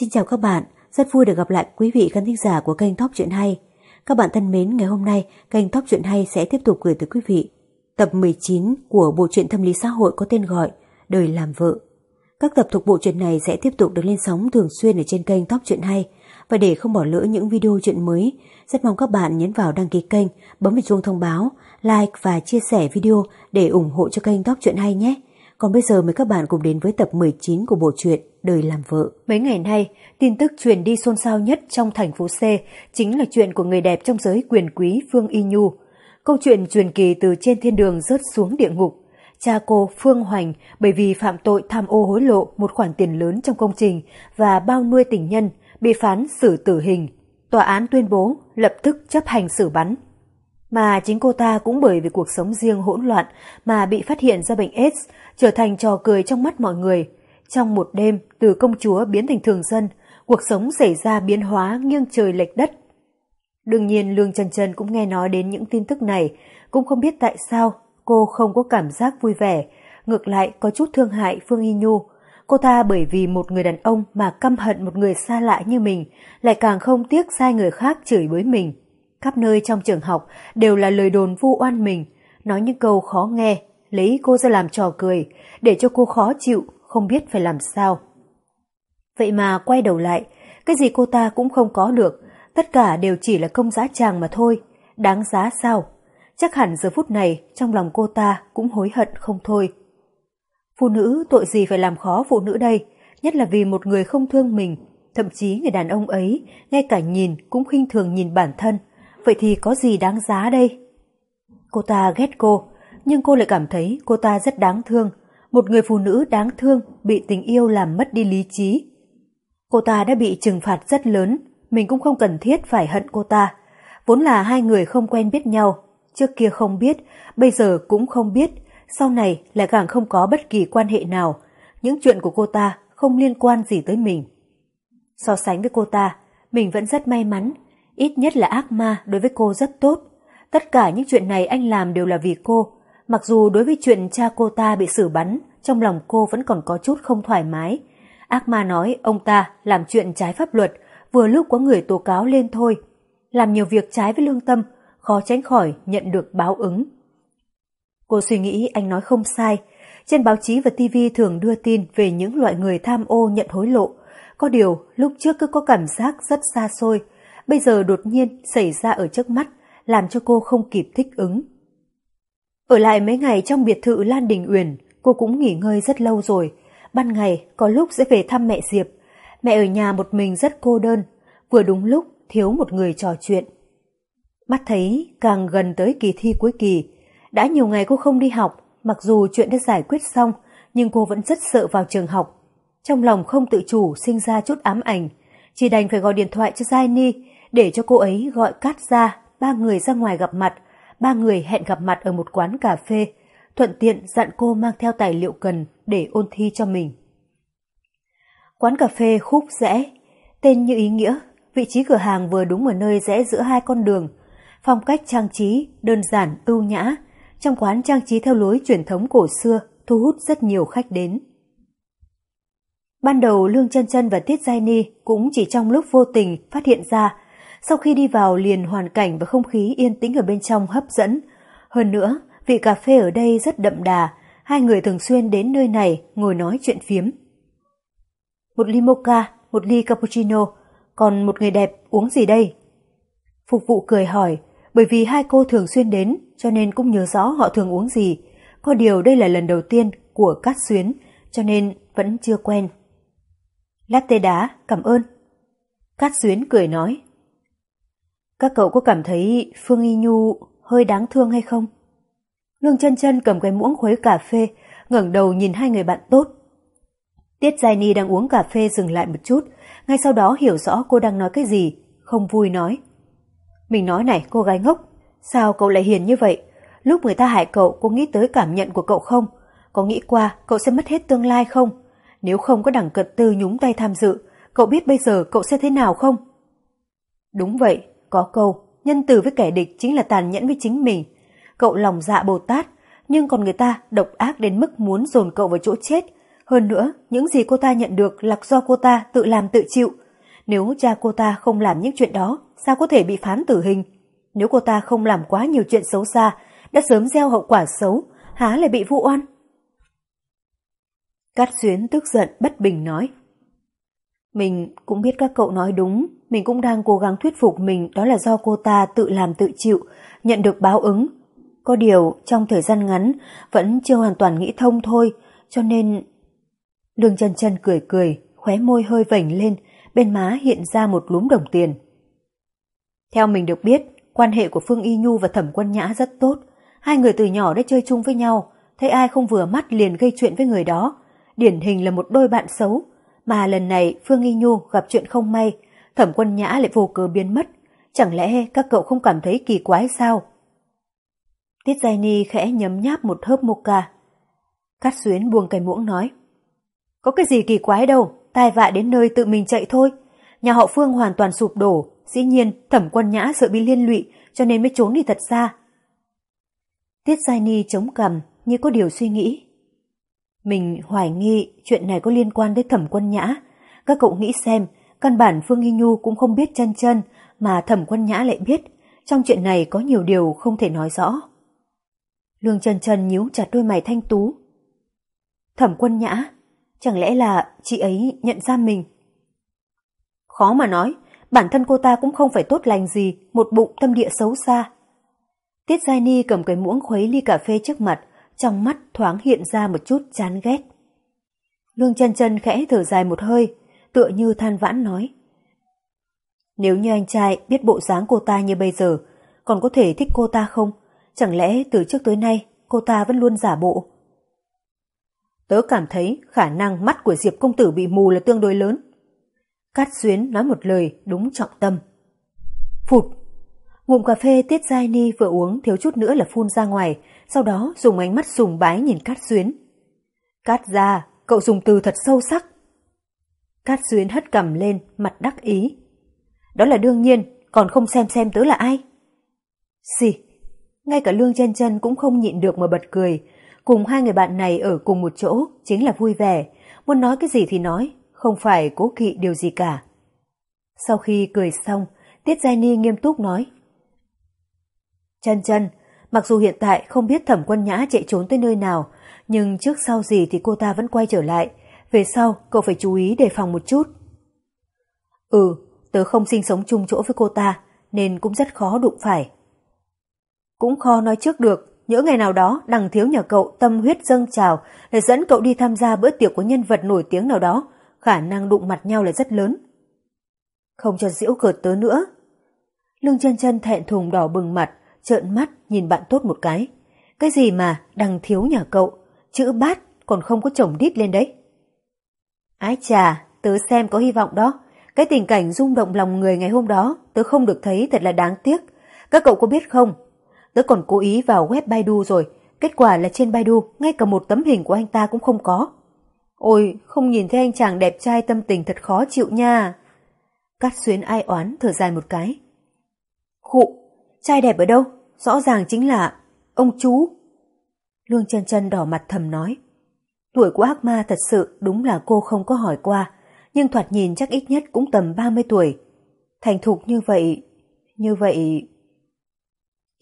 Xin chào các bạn, rất vui được gặp lại quý vị khán thính giả của kênh Top Chuyện Hay. Các bạn thân mến, ngày hôm nay kênh Top Chuyện Hay sẽ tiếp tục gửi tới quý vị tập 19 của bộ truyện tâm lý xã hội có tên gọi Đời làm vợ. Các tập thuộc bộ truyện này sẽ tiếp tục được lên sóng thường xuyên ở trên kênh Top Chuyện Hay. Và để không bỏ lỡ những video chuyện mới, rất mong các bạn nhấn vào đăng ký kênh, bấm vào chuông thông báo, like và chia sẻ video để ủng hộ cho kênh Top Chuyện Hay nhé. Còn bây giờ mời các bạn cùng đến với tập 19 của bộ truyện Đời làm vợ. Mấy ngày nay, tin tức truyền đi xôn xao nhất trong thành phố C chính là chuyện của người đẹp trong giới quyền quý Phương Y Nhu. Câu chuyện truyền kỳ từ trên thiên đường rớt xuống địa ngục. Cha cô Phương Hoành bởi vì phạm tội tham ô hối lộ một khoản tiền lớn trong công trình và bao nuôi tình nhân bị phán xử tử hình. Tòa án tuyên bố lập tức chấp hành xử bắn. Mà chính cô ta cũng bởi vì cuộc sống riêng hỗn loạn mà bị phát hiện ra bệnh AIDS, trở thành trò cười trong mắt mọi người. Trong một đêm, từ công chúa biến thành thường dân, cuộc sống xảy ra biến hóa nghiêng trời lệch đất. Đương nhiên Lương Trần Trần cũng nghe nói đến những tin tức này, cũng không biết tại sao cô không có cảm giác vui vẻ, ngược lại có chút thương hại Phương Y Nhu. Cô ta bởi vì một người đàn ông mà căm hận một người xa lạ như mình, lại càng không tiếc sai người khác chửi bới mình. Khắp nơi trong trường học đều là lời đồn vu oan mình, nói những câu khó nghe, lấy cô ra làm trò cười, để cho cô khó chịu, không biết phải làm sao. Vậy mà quay đầu lại, cái gì cô ta cũng không có được, tất cả đều chỉ là công giá tràng mà thôi, đáng giá sao? Chắc hẳn giờ phút này trong lòng cô ta cũng hối hận không thôi. Phụ nữ tội gì phải làm khó phụ nữ đây, nhất là vì một người không thương mình, thậm chí người đàn ông ấy ngay cả nhìn cũng khinh thường nhìn bản thân, vậy thì có gì đáng giá đây? Cô ta ghét cô, nhưng cô lại cảm thấy cô ta rất đáng thương, một người phụ nữ đáng thương bị tình yêu làm mất đi lý trí. Cô ta đã bị trừng phạt rất lớn, mình cũng không cần thiết phải hận cô ta. Vốn là hai người không quen biết nhau, trước kia không biết, bây giờ cũng không biết, sau này lại càng không có bất kỳ quan hệ nào. Những chuyện của cô ta không liên quan gì tới mình. So sánh với cô ta, mình vẫn rất may mắn, ít nhất là ác ma đối với cô rất tốt. Tất cả những chuyện này anh làm đều là vì cô, mặc dù đối với chuyện cha cô ta bị xử bắn, trong lòng cô vẫn còn có chút không thoải mái. Ác ma nói ông ta làm chuyện trái pháp luật, vừa lúc có người tố cáo lên thôi. Làm nhiều việc trái với lương tâm, khó tránh khỏi nhận được báo ứng. Cô suy nghĩ anh nói không sai. Trên báo chí và TV thường đưa tin về những loại người tham ô nhận hối lộ. Có điều, lúc trước cứ có cảm giác rất xa xôi. Bây giờ đột nhiên xảy ra ở trước mắt, làm cho cô không kịp thích ứng. Ở lại mấy ngày trong biệt thự Lan Đình Uyển, cô cũng nghỉ ngơi rất lâu rồi. Ban ngày có lúc sẽ về thăm mẹ Diệp. Mẹ ở nhà một mình rất cô đơn, vừa đúng lúc thiếu một người trò chuyện. Mắt thấy càng gần tới kỳ thi cuối kỳ, đã nhiều ngày cô không đi học, mặc dù chuyện đã giải quyết xong, nhưng cô vẫn rất sợ vào trường học. Trong lòng không tự chủ sinh ra chút ám ảnh, chỉ đành phải gọi điện thoại cho Giai Ni để cho cô ấy gọi cát ra, ba người ra ngoài gặp mặt, ba người hẹn gặp mặt ở một quán cà phê, thuận tiện dặn cô mang theo tài liệu cần để ôn thi cho mình. Quán cà phê khúc rẽ, tên như ý nghĩa, vị trí cửa hàng vừa đúng ở nơi rẽ giữa hai con đường, phong cách trang trí đơn giản ưu nhã, trong quán trang trí theo lối truyền thống cổ xưa, thu hút rất nhiều khách đến. Ban đầu Lương chân chân và Tiết Giai Ni cũng chỉ trong lúc vô tình phát hiện ra, sau khi đi vào liền hoàn cảnh và không khí yên tĩnh ở bên trong hấp dẫn. Hơn nữa, vị cà phê ở đây rất đậm đà, hai người thường xuyên đến nơi này ngồi nói chuyện phiếm. Một ly mocha, một ly cappuccino, còn một người đẹp uống gì đây? Phục vụ cười hỏi, bởi vì hai cô thường xuyên đến cho nên cũng nhớ rõ họ thường uống gì. Có điều đây là lần đầu tiên của Cát Xuyến cho nên vẫn chưa quen. Latte đá, cảm ơn. Cát Xuyến cười nói. Các cậu có cảm thấy Phương Y Nhu hơi đáng thương hay không? Lương chân chân cầm cái muỗng khuấy cà phê, ngẩng đầu nhìn hai người bạn tốt. Tiết Giai Ni đang uống cà phê dừng lại một chút, ngay sau đó hiểu rõ cô đang nói cái gì, không vui nói. Mình nói này cô gái ngốc, sao cậu lại hiền như vậy? Lúc người ta hại cậu cô nghĩ tới cảm nhận của cậu không? Có nghĩ qua cậu sẽ mất hết tương lai không? Nếu không có đẳng cận tư nhúng tay tham dự, cậu biết bây giờ cậu sẽ thế nào không? Đúng vậy, có câu, nhân từ với kẻ địch chính là tàn nhẫn với chính mình. Cậu lòng dạ Bồ Tát, nhưng còn người ta độc ác đến mức muốn dồn cậu vào chỗ chết, Hơn nữa, những gì cô ta nhận được là do cô ta tự làm tự chịu. Nếu cha cô ta không làm những chuyện đó, sao có thể bị phán tử hình? Nếu cô ta không làm quá nhiều chuyện xấu xa, đã sớm gieo hậu quả xấu, há lại bị vụ oan? Cát Xuyến tức giận bất bình nói. Mình cũng biết các cậu nói đúng, mình cũng đang cố gắng thuyết phục mình đó là do cô ta tự làm tự chịu, nhận được báo ứng. Có điều, trong thời gian ngắn, vẫn chưa hoàn toàn nghĩ thông thôi, cho nên... Lương chân chân cười cười, khóe môi hơi vảnh lên, bên má hiện ra một lúm đồng tiền. Theo mình được biết, quan hệ của Phương Y Nhu và Thẩm Quân Nhã rất tốt. Hai người từ nhỏ đã chơi chung với nhau, thấy ai không vừa mắt liền gây chuyện với người đó. Điển hình là một đôi bạn xấu, mà lần này Phương Y Nhu gặp chuyện không may, Thẩm Quân Nhã lại vô cớ biến mất. Chẳng lẽ các cậu không cảm thấy kỳ quái sao? Tiết Giai Ni khẽ nhấm nháp một hớp mocha. Cát Xuyến buông cái muỗng nói. Có cái gì kỳ quái đâu, tai vạ đến nơi tự mình chạy thôi. Nhà họ Phương hoàn toàn sụp đổ, dĩ nhiên thẩm quân nhã sợ bị liên lụy cho nên mới trốn đi thật xa. Tiết Giai Ni chống cằm như có điều suy nghĩ. Mình hoài nghi chuyện này có liên quan đến thẩm quân nhã. Các cậu nghĩ xem, căn bản Phương Nghi Nhu cũng không biết chân chân mà thẩm quân nhã lại biết. Trong chuyện này có nhiều điều không thể nói rõ. Lương chân chân nhíu chặt đôi mày thanh tú. Thẩm quân nhã, chẳng lẽ là chị ấy nhận ra mình? Khó mà nói, bản thân cô ta cũng không phải tốt lành gì, một bụng tâm địa xấu xa. Tiết Giai Ni cầm cái muỗng khuấy ly cà phê trước mặt, trong mắt thoáng hiện ra một chút chán ghét. Lương chân chân khẽ thở dài một hơi, tựa như than vãn nói. Nếu như anh trai biết bộ dáng cô ta như bây giờ, còn có thể thích cô ta không? Chẳng lẽ từ trước tới nay cô ta vẫn luôn giả bộ? Tớ cảm thấy khả năng mắt của Diệp công tử bị mù là tương đối lớn. Cát Xuyến nói một lời đúng trọng tâm. Phụt! Ngụm cà phê Tiết Giai Ni vừa uống thiếu chút nữa là phun ra ngoài, sau đó dùng ánh mắt sùng bái nhìn Cát Xuyến. Cát ra, cậu dùng từ thật sâu sắc. Cát Xuyến hất cầm lên, mặt đắc ý. Đó là đương nhiên, còn không xem xem tớ là ai. Xì, ngay cả Lương chân chân cũng không nhịn được mà bật cười. Cùng hai người bạn này ở cùng một chỗ chính là vui vẻ, muốn nói cái gì thì nói, không phải cố kỵ điều gì cả. Sau khi cười xong, Tiết Giai Ni nghiêm túc nói. Chân chân, mặc dù hiện tại không biết thẩm quân nhã chạy trốn tới nơi nào, nhưng trước sau gì thì cô ta vẫn quay trở lại. Về sau, cậu phải chú ý đề phòng một chút. Ừ, tớ không sinh sống chung chỗ với cô ta, nên cũng rất khó đụng phải. Cũng khó nói trước được, nhỡ ngày nào đó đằng thiếu nhà cậu tâm huyết dâng trào để dẫn cậu đi tham gia bữa tiệc của nhân vật nổi tiếng nào đó, khả năng đụng mặt nhau là rất lớn. Không cho diễu cợt tớ nữa. Lương chân chân thẹn thùng đỏ bừng mặt, trợn mắt nhìn bạn tốt một cái. Cái gì mà đằng thiếu nhà cậu, chữ bát còn không có chồng đít lên đấy. Ái chà, tớ xem có hy vọng đó. Cái tình cảnh rung động lòng người ngày hôm đó tớ không được thấy thật là đáng tiếc. Các cậu có biết không? Tớ còn cố ý vào web Baidu rồi. Kết quả là trên Baidu ngay cả một tấm hình của anh ta cũng không có. Ôi, không nhìn thấy anh chàng đẹp trai tâm tình thật khó chịu nha. Cát xuyến ai oán thở dài một cái. Khụ, trai đẹp ở đâu? Rõ ràng chính là ông chú. Lương chân chân đỏ mặt thầm nói. Tuổi của ác ma thật sự đúng là cô không có hỏi qua, nhưng thoạt nhìn chắc ít nhất cũng tầm 30 tuổi. Thành thục như vậy, như vậy...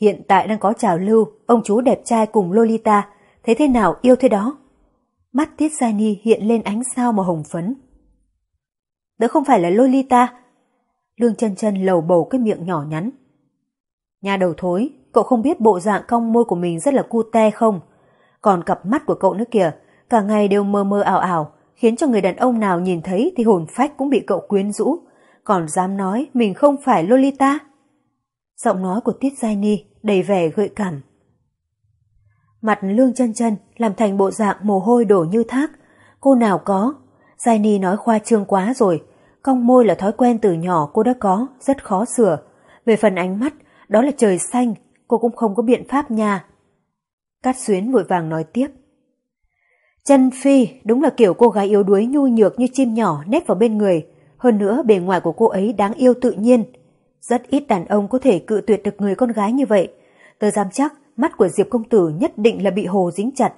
Hiện tại đang có trào lưu, ông chú đẹp trai cùng Lolita, thấy thế nào yêu thế đó. Mắt Tiết Gia Ni hiện lên ánh sao màu hồng phấn. Đó không phải là Lolita. Lương chân chân lầu bầu cái miệng nhỏ nhắn. Nhà đầu thối, cậu không biết bộ dạng cong môi của mình rất là cute không? Còn cặp mắt của cậu nữa kìa, cả ngày đều mơ mơ ảo ảo, khiến cho người đàn ông nào nhìn thấy thì hồn phách cũng bị cậu quyến rũ, còn dám nói mình không phải Lolita. Giọng nói của Tiết Giai Ni đầy vẻ gợi cảm. Mặt lương chân chân làm thành bộ dạng mồ hôi đổ như thác. Cô nào có. Giai Ni nói khoa trương quá rồi. Cong môi là thói quen từ nhỏ cô đã có, rất khó sửa. Về phần ánh mắt, đó là trời xanh, cô cũng không có biện pháp nha. Cát xuyến vội vàng nói tiếp. Chân Phi đúng là kiểu cô gái yếu đuối nhu nhược như chim nhỏ nép vào bên người. Hơn nữa bề ngoài của cô ấy đáng yêu tự nhiên. Rất ít đàn ông có thể cự tuyệt được người con gái như vậy. Tớ dám chắc mắt của Diệp công tử nhất định là bị hồ dính chặt.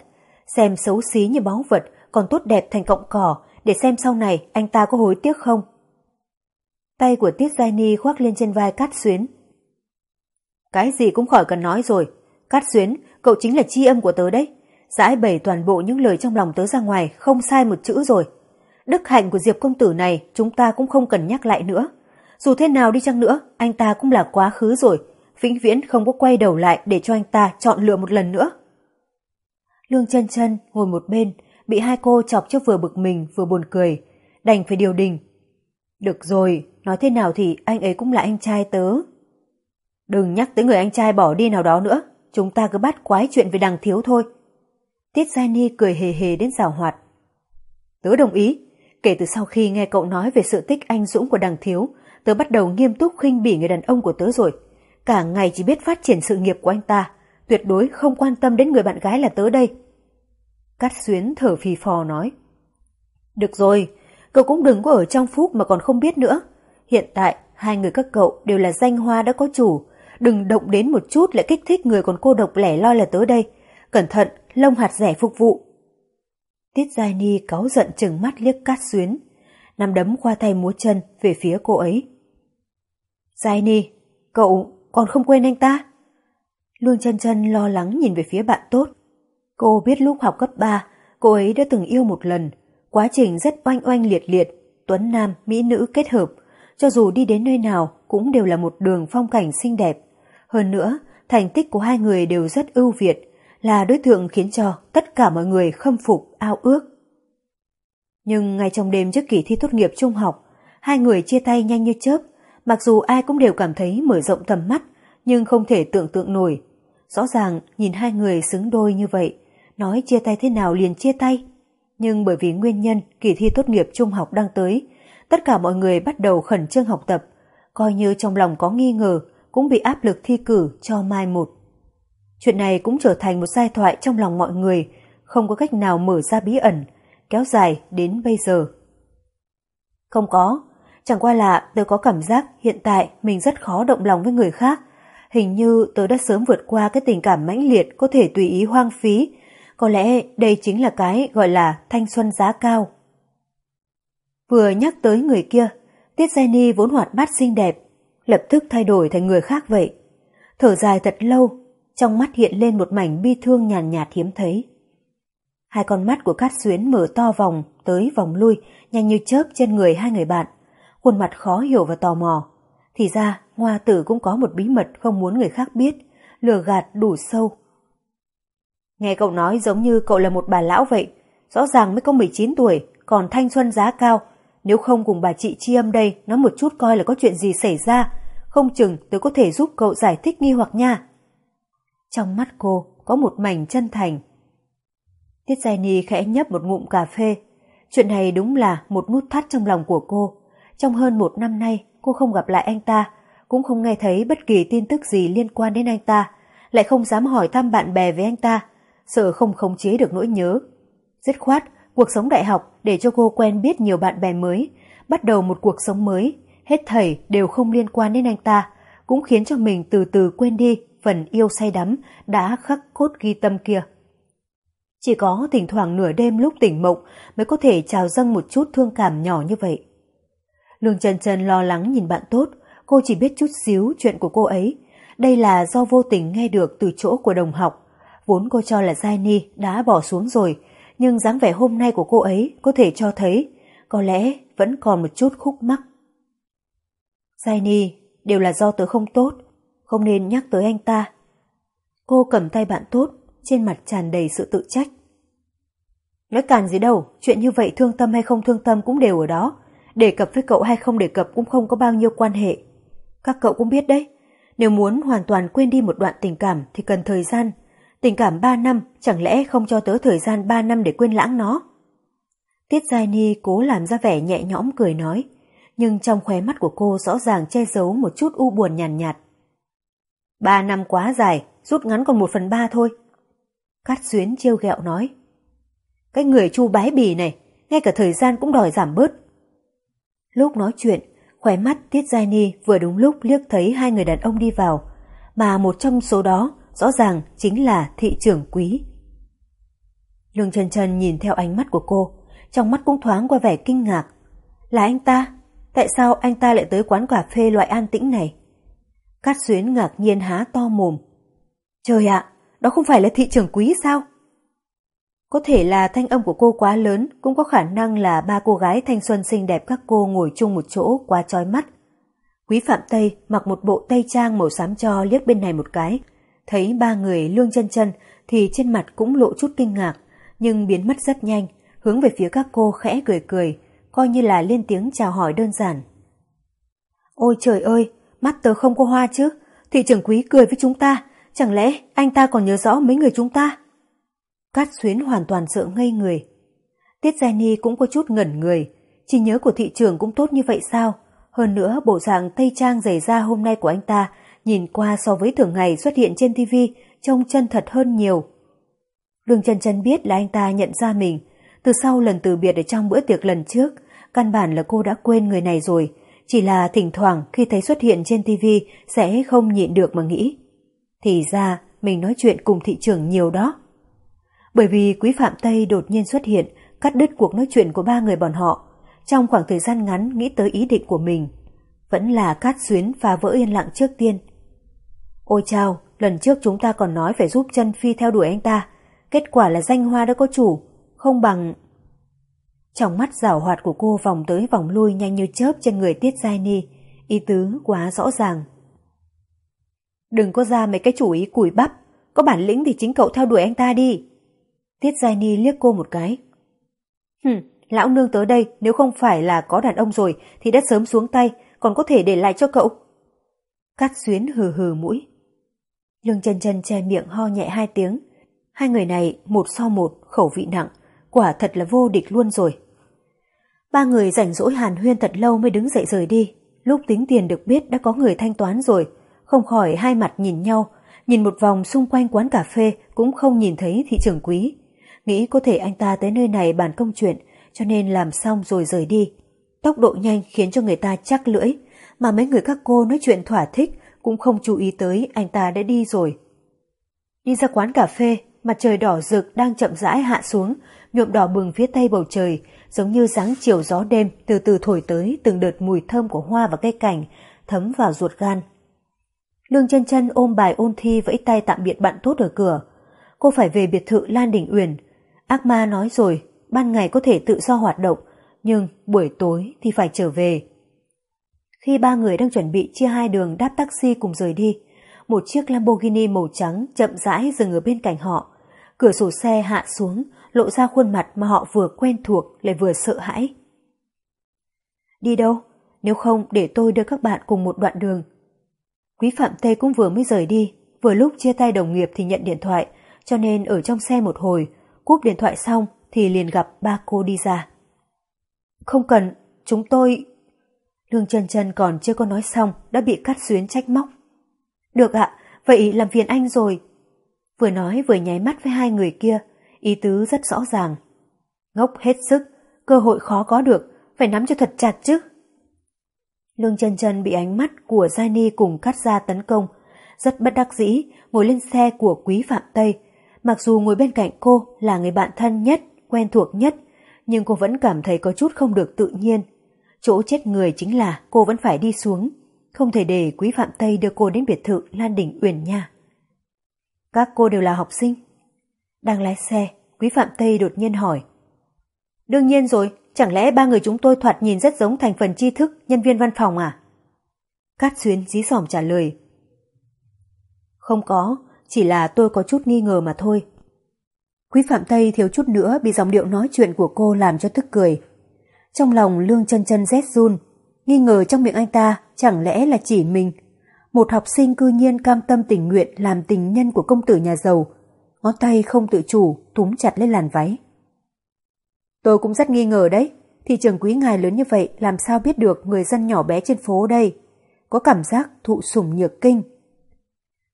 Xem xấu xí như báu vật còn tốt đẹp thành cọng cỏ, để xem sau này anh ta có hối tiếc không. Tay của Tiết Giai Ni khoác lên trên vai Cát Xuyến. Cái gì cũng khỏi cần nói rồi. Cát Xuyến, cậu chính là chi âm của tớ đấy. Giải bày toàn bộ những lời trong lòng tớ ra ngoài, không sai một chữ rồi. Đức hạnh của Diệp công tử này chúng ta cũng không cần nhắc lại nữa. Dù thế nào đi chăng nữa, anh ta cũng là quá khứ rồi. Vĩnh viễn không có quay đầu lại để cho anh ta chọn lựa một lần nữa. Lương chân chân ngồi một bên, bị hai cô chọc cho vừa bực mình vừa buồn cười, đành phải điều đình. Được rồi, nói thế nào thì anh ấy cũng là anh trai tớ. Đừng nhắc tới người anh trai bỏ đi nào đó nữa, chúng ta cứ bắt quái chuyện về đằng thiếu thôi. Tiết Giai Ni cười hề hề đến rào hoạt. Tớ đồng ý, kể từ sau khi nghe cậu nói về sự tích anh dũng của đằng thiếu, tớ bắt đầu nghiêm túc khinh bỉ người đàn ông của tớ rồi. Cả ngày chỉ biết phát triển sự nghiệp của anh ta, tuyệt đối không quan tâm đến người bạn gái là tớ đây. Cát xuyến thở phì phò nói. Được rồi, cậu cũng đừng có ở trong phúc mà còn không biết nữa. Hiện tại, hai người các cậu đều là danh hoa đã có chủ. Đừng động đến một chút lại kích thích người còn cô độc lẻ loi là tớ đây. Cẩn thận, lông hạt rẻ phục vụ. Tiết Giai Ni cáu giận chừng mắt liếc cát xuyến. Nắm đấm qua tay múa chân về phía cô ấy. Giai Ni, cậu còn không quên anh ta? Lương chân chân lo lắng nhìn về phía bạn tốt. Cô biết lúc học cấp 3, cô ấy đã từng yêu một lần. Quá trình rất oanh oanh liệt liệt, tuấn nam, mỹ nữ kết hợp. Cho dù đi đến nơi nào cũng đều là một đường phong cảnh xinh đẹp. Hơn nữa, thành tích của hai người đều rất ưu việt, là đối tượng khiến cho tất cả mọi người khâm phục, ao ước. Nhưng ngay trong đêm trước kỳ thi tốt nghiệp trung học, hai người chia tay nhanh như chớp, mặc dù ai cũng đều cảm thấy mở rộng tầm mắt, nhưng không thể tưởng tượng nổi. Rõ ràng nhìn hai người xứng đôi như vậy, nói chia tay thế nào liền chia tay. Nhưng bởi vì nguyên nhân kỳ thi tốt nghiệp trung học đang tới, tất cả mọi người bắt đầu khẩn trương học tập, coi như trong lòng có nghi ngờ, cũng bị áp lực thi cử cho mai một. Chuyện này cũng trở thành một giai thoại trong lòng mọi người, không có cách nào mở ra bí ẩn, kéo dài đến bây giờ. Không có, chẳng qua là tôi có cảm giác hiện tại mình rất khó động lòng với người khác. Hình như tôi đã sớm vượt qua cái tình cảm mãnh liệt có thể tùy ý hoang phí, có lẽ đây chính là cái gọi là thanh xuân giá cao. Vừa nhắc tới người kia, Tiết Jenny vốn hoạt bát xinh đẹp, lập tức thay đổi thành người khác vậy. Thở dài thật lâu, trong mắt hiện lên một mảnh bi thương nhàn nhạt, nhạt hiếm thấy. Hai con mắt của Cát Xuyến mở to vòng, tới vòng lui, nhanh như chớp trên người hai người bạn. Khuôn mặt khó hiểu và tò mò. Thì ra, Hoa Tử cũng có một bí mật không muốn người khác biết, lừa gạt đủ sâu, Nghe cậu nói giống như cậu là một bà lão vậy. Rõ ràng mới có 19 tuổi, còn thanh xuân giá cao. Nếu không cùng bà chị Chi âm đây nói một chút coi là có chuyện gì xảy ra, không chừng tôi có thể giúp cậu giải thích nghi hoặc nha. Trong mắt cô có một mảnh chân thành. Tiết Giai Ni khẽ nhấp một ngụm cà phê. Chuyện này đúng là một nút thắt trong lòng của cô. Trong hơn một năm nay, cô không gặp lại anh ta, cũng không nghe thấy bất kỳ tin tức gì liên quan đến anh ta, lại không dám hỏi thăm bạn bè với anh ta, sợ không khống chế được nỗi nhớ. Dứt khoát, cuộc sống đại học để cho cô quen biết nhiều bạn bè mới, bắt đầu một cuộc sống mới, hết thảy đều không liên quan đến anh ta, cũng khiến cho mình từ từ quên đi phần yêu say đắm đã khắc cốt ghi tâm kia. Chỉ có thỉnh thoảng nửa đêm lúc tỉnh mộng mới có thể trào dâng một chút thương cảm nhỏ như vậy. Lương Trần Trần lo lắng nhìn bạn tốt, cô chỉ biết chút xíu chuyện của cô ấy. Đây là do vô tình nghe được từ chỗ của đồng học, Vốn cô cho là Giai Ni đã bỏ xuống rồi, nhưng dáng vẻ hôm nay của cô ấy có thể cho thấy có lẽ vẫn còn một chút khúc mắc. Giai Ni đều là do tớ không tốt, không nên nhắc tới anh ta. Cô cầm tay bạn tốt, trên mặt tràn đầy sự tự trách. Nói càn gì đâu, chuyện như vậy thương tâm hay không thương tâm cũng đều ở đó. Đề cập với cậu hay không đề cập cũng không có bao nhiêu quan hệ. Các cậu cũng biết đấy, nếu muốn hoàn toàn quên đi một đoạn tình cảm thì cần thời gian, Tình cảm ba năm chẳng lẽ không cho tớ thời gian ba năm để quên lãng nó? Tiết Giai Ni cố làm ra vẻ nhẹ nhõm cười nói, nhưng trong khóe mắt của cô rõ ràng che giấu một chút u buồn nhàn nhạt, nhạt. Ba năm quá dài, rút ngắn còn một phần ba thôi. Cát xuyến trêu ghẹo nói. Cái người chu bái bì này, ngay cả thời gian cũng đòi giảm bớt. Lúc nói chuyện, khóe mắt Tiết Giai Ni vừa đúng lúc liếc thấy hai người đàn ông đi vào, mà một trong số đó rõ ràng chính là thị trưởng quý. Lương Trần Trần nhìn theo ánh mắt của cô, trong mắt cũng thoáng qua vẻ kinh ngạc. Là anh ta? Tại sao anh ta lại tới quán cà phê loại an tĩnh này? Cát Xuyến ngạc nhiên há to mồm. Trời ạ, đó không phải là thị trưởng quý sao? Có thể là thanh âm của cô quá lớn, cũng có khả năng là ba cô gái thanh xuân xinh đẹp các cô ngồi chung một chỗ quá trói mắt. Quý Phạm Tây mặc một bộ tây trang màu xám cho liếc bên này một cái. Thấy ba người lương chân chân thì trên mặt cũng lộ chút kinh ngạc, nhưng biến mất rất nhanh, hướng về phía các cô khẽ cười cười, coi như là lên tiếng chào hỏi đơn giản. Ôi trời ơi, mắt tớ không có hoa chứ, thị trưởng quý cười với chúng ta, chẳng lẽ anh ta còn nhớ rõ mấy người chúng ta? Cát xuyến hoàn toàn sợ ngây người. Tiết Gia Ni cũng có chút ngẩn người, chỉ nhớ của thị trường cũng tốt như vậy sao? Hơn nữa bộ dạng tây trang dày da hôm nay của anh ta nhìn qua so với thường ngày xuất hiện trên TV trông chân thật hơn nhiều. Lương chân chân biết là anh ta nhận ra mình. Từ sau lần từ biệt ở trong bữa tiệc lần trước, căn bản là cô đã quên người này rồi. Chỉ là thỉnh thoảng khi thấy xuất hiện trên TV sẽ không nhịn được mà nghĩ. Thì ra mình nói chuyện cùng thị trường nhiều đó. Bởi vì Quý Phạm Tây đột nhiên xuất hiện, cắt đứt cuộc nói chuyện của ba người bọn họ. Trong khoảng thời gian ngắn nghĩ tới ý định của mình. Vẫn là cát xuyến phá vỡ yên lặng trước tiên. Ôi chào, lần trước chúng ta còn nói phải giúp chân Phi theo đuổi anh ta. Kết quả là danh hoa đã có chủ, không bằng... Trong mắt rảo hoạt của cô vòng tới vòng lui nhanh như chớp trên người Tiết Giai Ni, ý tứ quá rõ ràng. Đừng có ra mấy cái chủ ý củi bắp, có bản lĩnh thì chính cậu theo đuổi anh ta đi. Tiết Giai Ni liếc cô một cái. Hừm, lão nương tới đây nếu không phải là có đàn ông rồi thì đã sớm xuống tay, còn có thể để lại cho cậu. Cát xuyến hừ hừ mũi. Lương chân chân che miệng ho nhẹ hai tiếng. Hai người này một so một khẩu vị nặng, quả thật là vô địch luôn rồi. Ba người rảnh rỗi hàn huyên thật lâu mới đứng dậy rời đi. Lúc tính tiền được biết đã có người thanh toán rồi, không khỏi hai mặt nhìn nhau, nhìn một vòng xung quanh quán cà phê cũng không nhìn thấy thị trường quý. Nghĩ có thể anh ta tới nơi này bàn công chuyện, cho nên làm xong rồi rời đi. Tốc độ nhanh khiến cho người ta chắc lưỡi, mà mấy người các cô nói chuyện thỏa thích cũng không chú ý tới anh ta đã đi rồi. Đi ra quán cà phê, mặt trời đỏ rực đang chậm rãi hạ xuống, nhuộm đỏ bừng phía tây bầu trời, giống như dáng chiều gió đêm từ từ thổi tới từng đợt mùi thơm của hoa và cây cảnh, thấm vào ruột gan. Lương chân chân ôm bài ôn thi vẫy tay tạm biệt bạn tốt ở cửa. Cô phải về biệt thự Lan Đình Uyển. Ác ma nói rồi, ban ngày có thể tự do hoạt động, nhưng buổi tối thì phải trở về. Khi ba người đang chuẩn bị chia hai đường đáp taxi cùng rời đi, một chiếc Lamborghini màu trắng chậm rãi dừng ở bên cạnh họ. Cửa sổ xe hạ xuống, lộ ra khuôn mặt mà họ vừa quen thuộc lại vừa sợ hãi. Đi đâu? Nếu không để tôi đưa các bạn cùng một đoạn đường. Quý Phạm Tê cũng vừa mới rời đi, vừa lúc chia tay đồng nghiệp thì nhận điện thoại, cho nên ở trong xe một hồi, cúp điện thoại xong thì liền gặp ba cô đi ra. Không cần, chúng tôi... Lương chân chân còn chưa có nói xong đã bị cắt xuyến trách móc. Được ạ, vậy làm phiền anh rồi. Vừa nói vừa nháy mắt với hai người kia, ý tứ rất rõ ràng. Ngốc hết sức, cơ hội khó có được, phải nắm cho thật chặt chứ. Lương chân chân bị ánh mắt của Giai Ni cùng cắt ra tấn công, rất bất đắc dĩ ngồi lên xe của quý Phạm Tây. Mặc dù ngồi bên cạnh cô là người bạn thân nhất, quen thuộc nhất, nhưng cô vẫn cảm thấy có chút không được tự nhiên. Chỗ chết người chính là cô vẫn phải đi xuống, không thể để quý Phạm Tây đưa cô đến biệt thự Lan Đỉnh Uyển nha. Các cô đều là học sinh. Đang lái xe, quý Phạm Tây đột nhiên hỏi. Đương nhiên rồi, chẳng lẽ ba người chúng tôi thoạt nhìn rất giống thành phần tri thức nhân viên văn phòng à? Cát Xuyến dí dỏm trả lời. Không có, chỉ là tôi có chút nghi ngờ mà thôi. Quý Phạm Tây thiếu chút nữa bị dòng điệu nói chuyện của cô làm cho tức cười. Trong lòng lương chân chân rét run, nghi ngờ trong miệng anh ta chẳng lẽ là chỉ mình. Một học sinh cư nhiên cam tâm tình nguyện làm tình nhân của công tử nhà giàu, ngón tay không tự chủ túm chặt lên làn váy. Tôi cũng rất nghi ngờ đấy, thị trường quý ngài lớn như vậy làm sao biết được người dân nhỏ bé trên phố đây? Có cảm giác thụ sủng nhược kinh.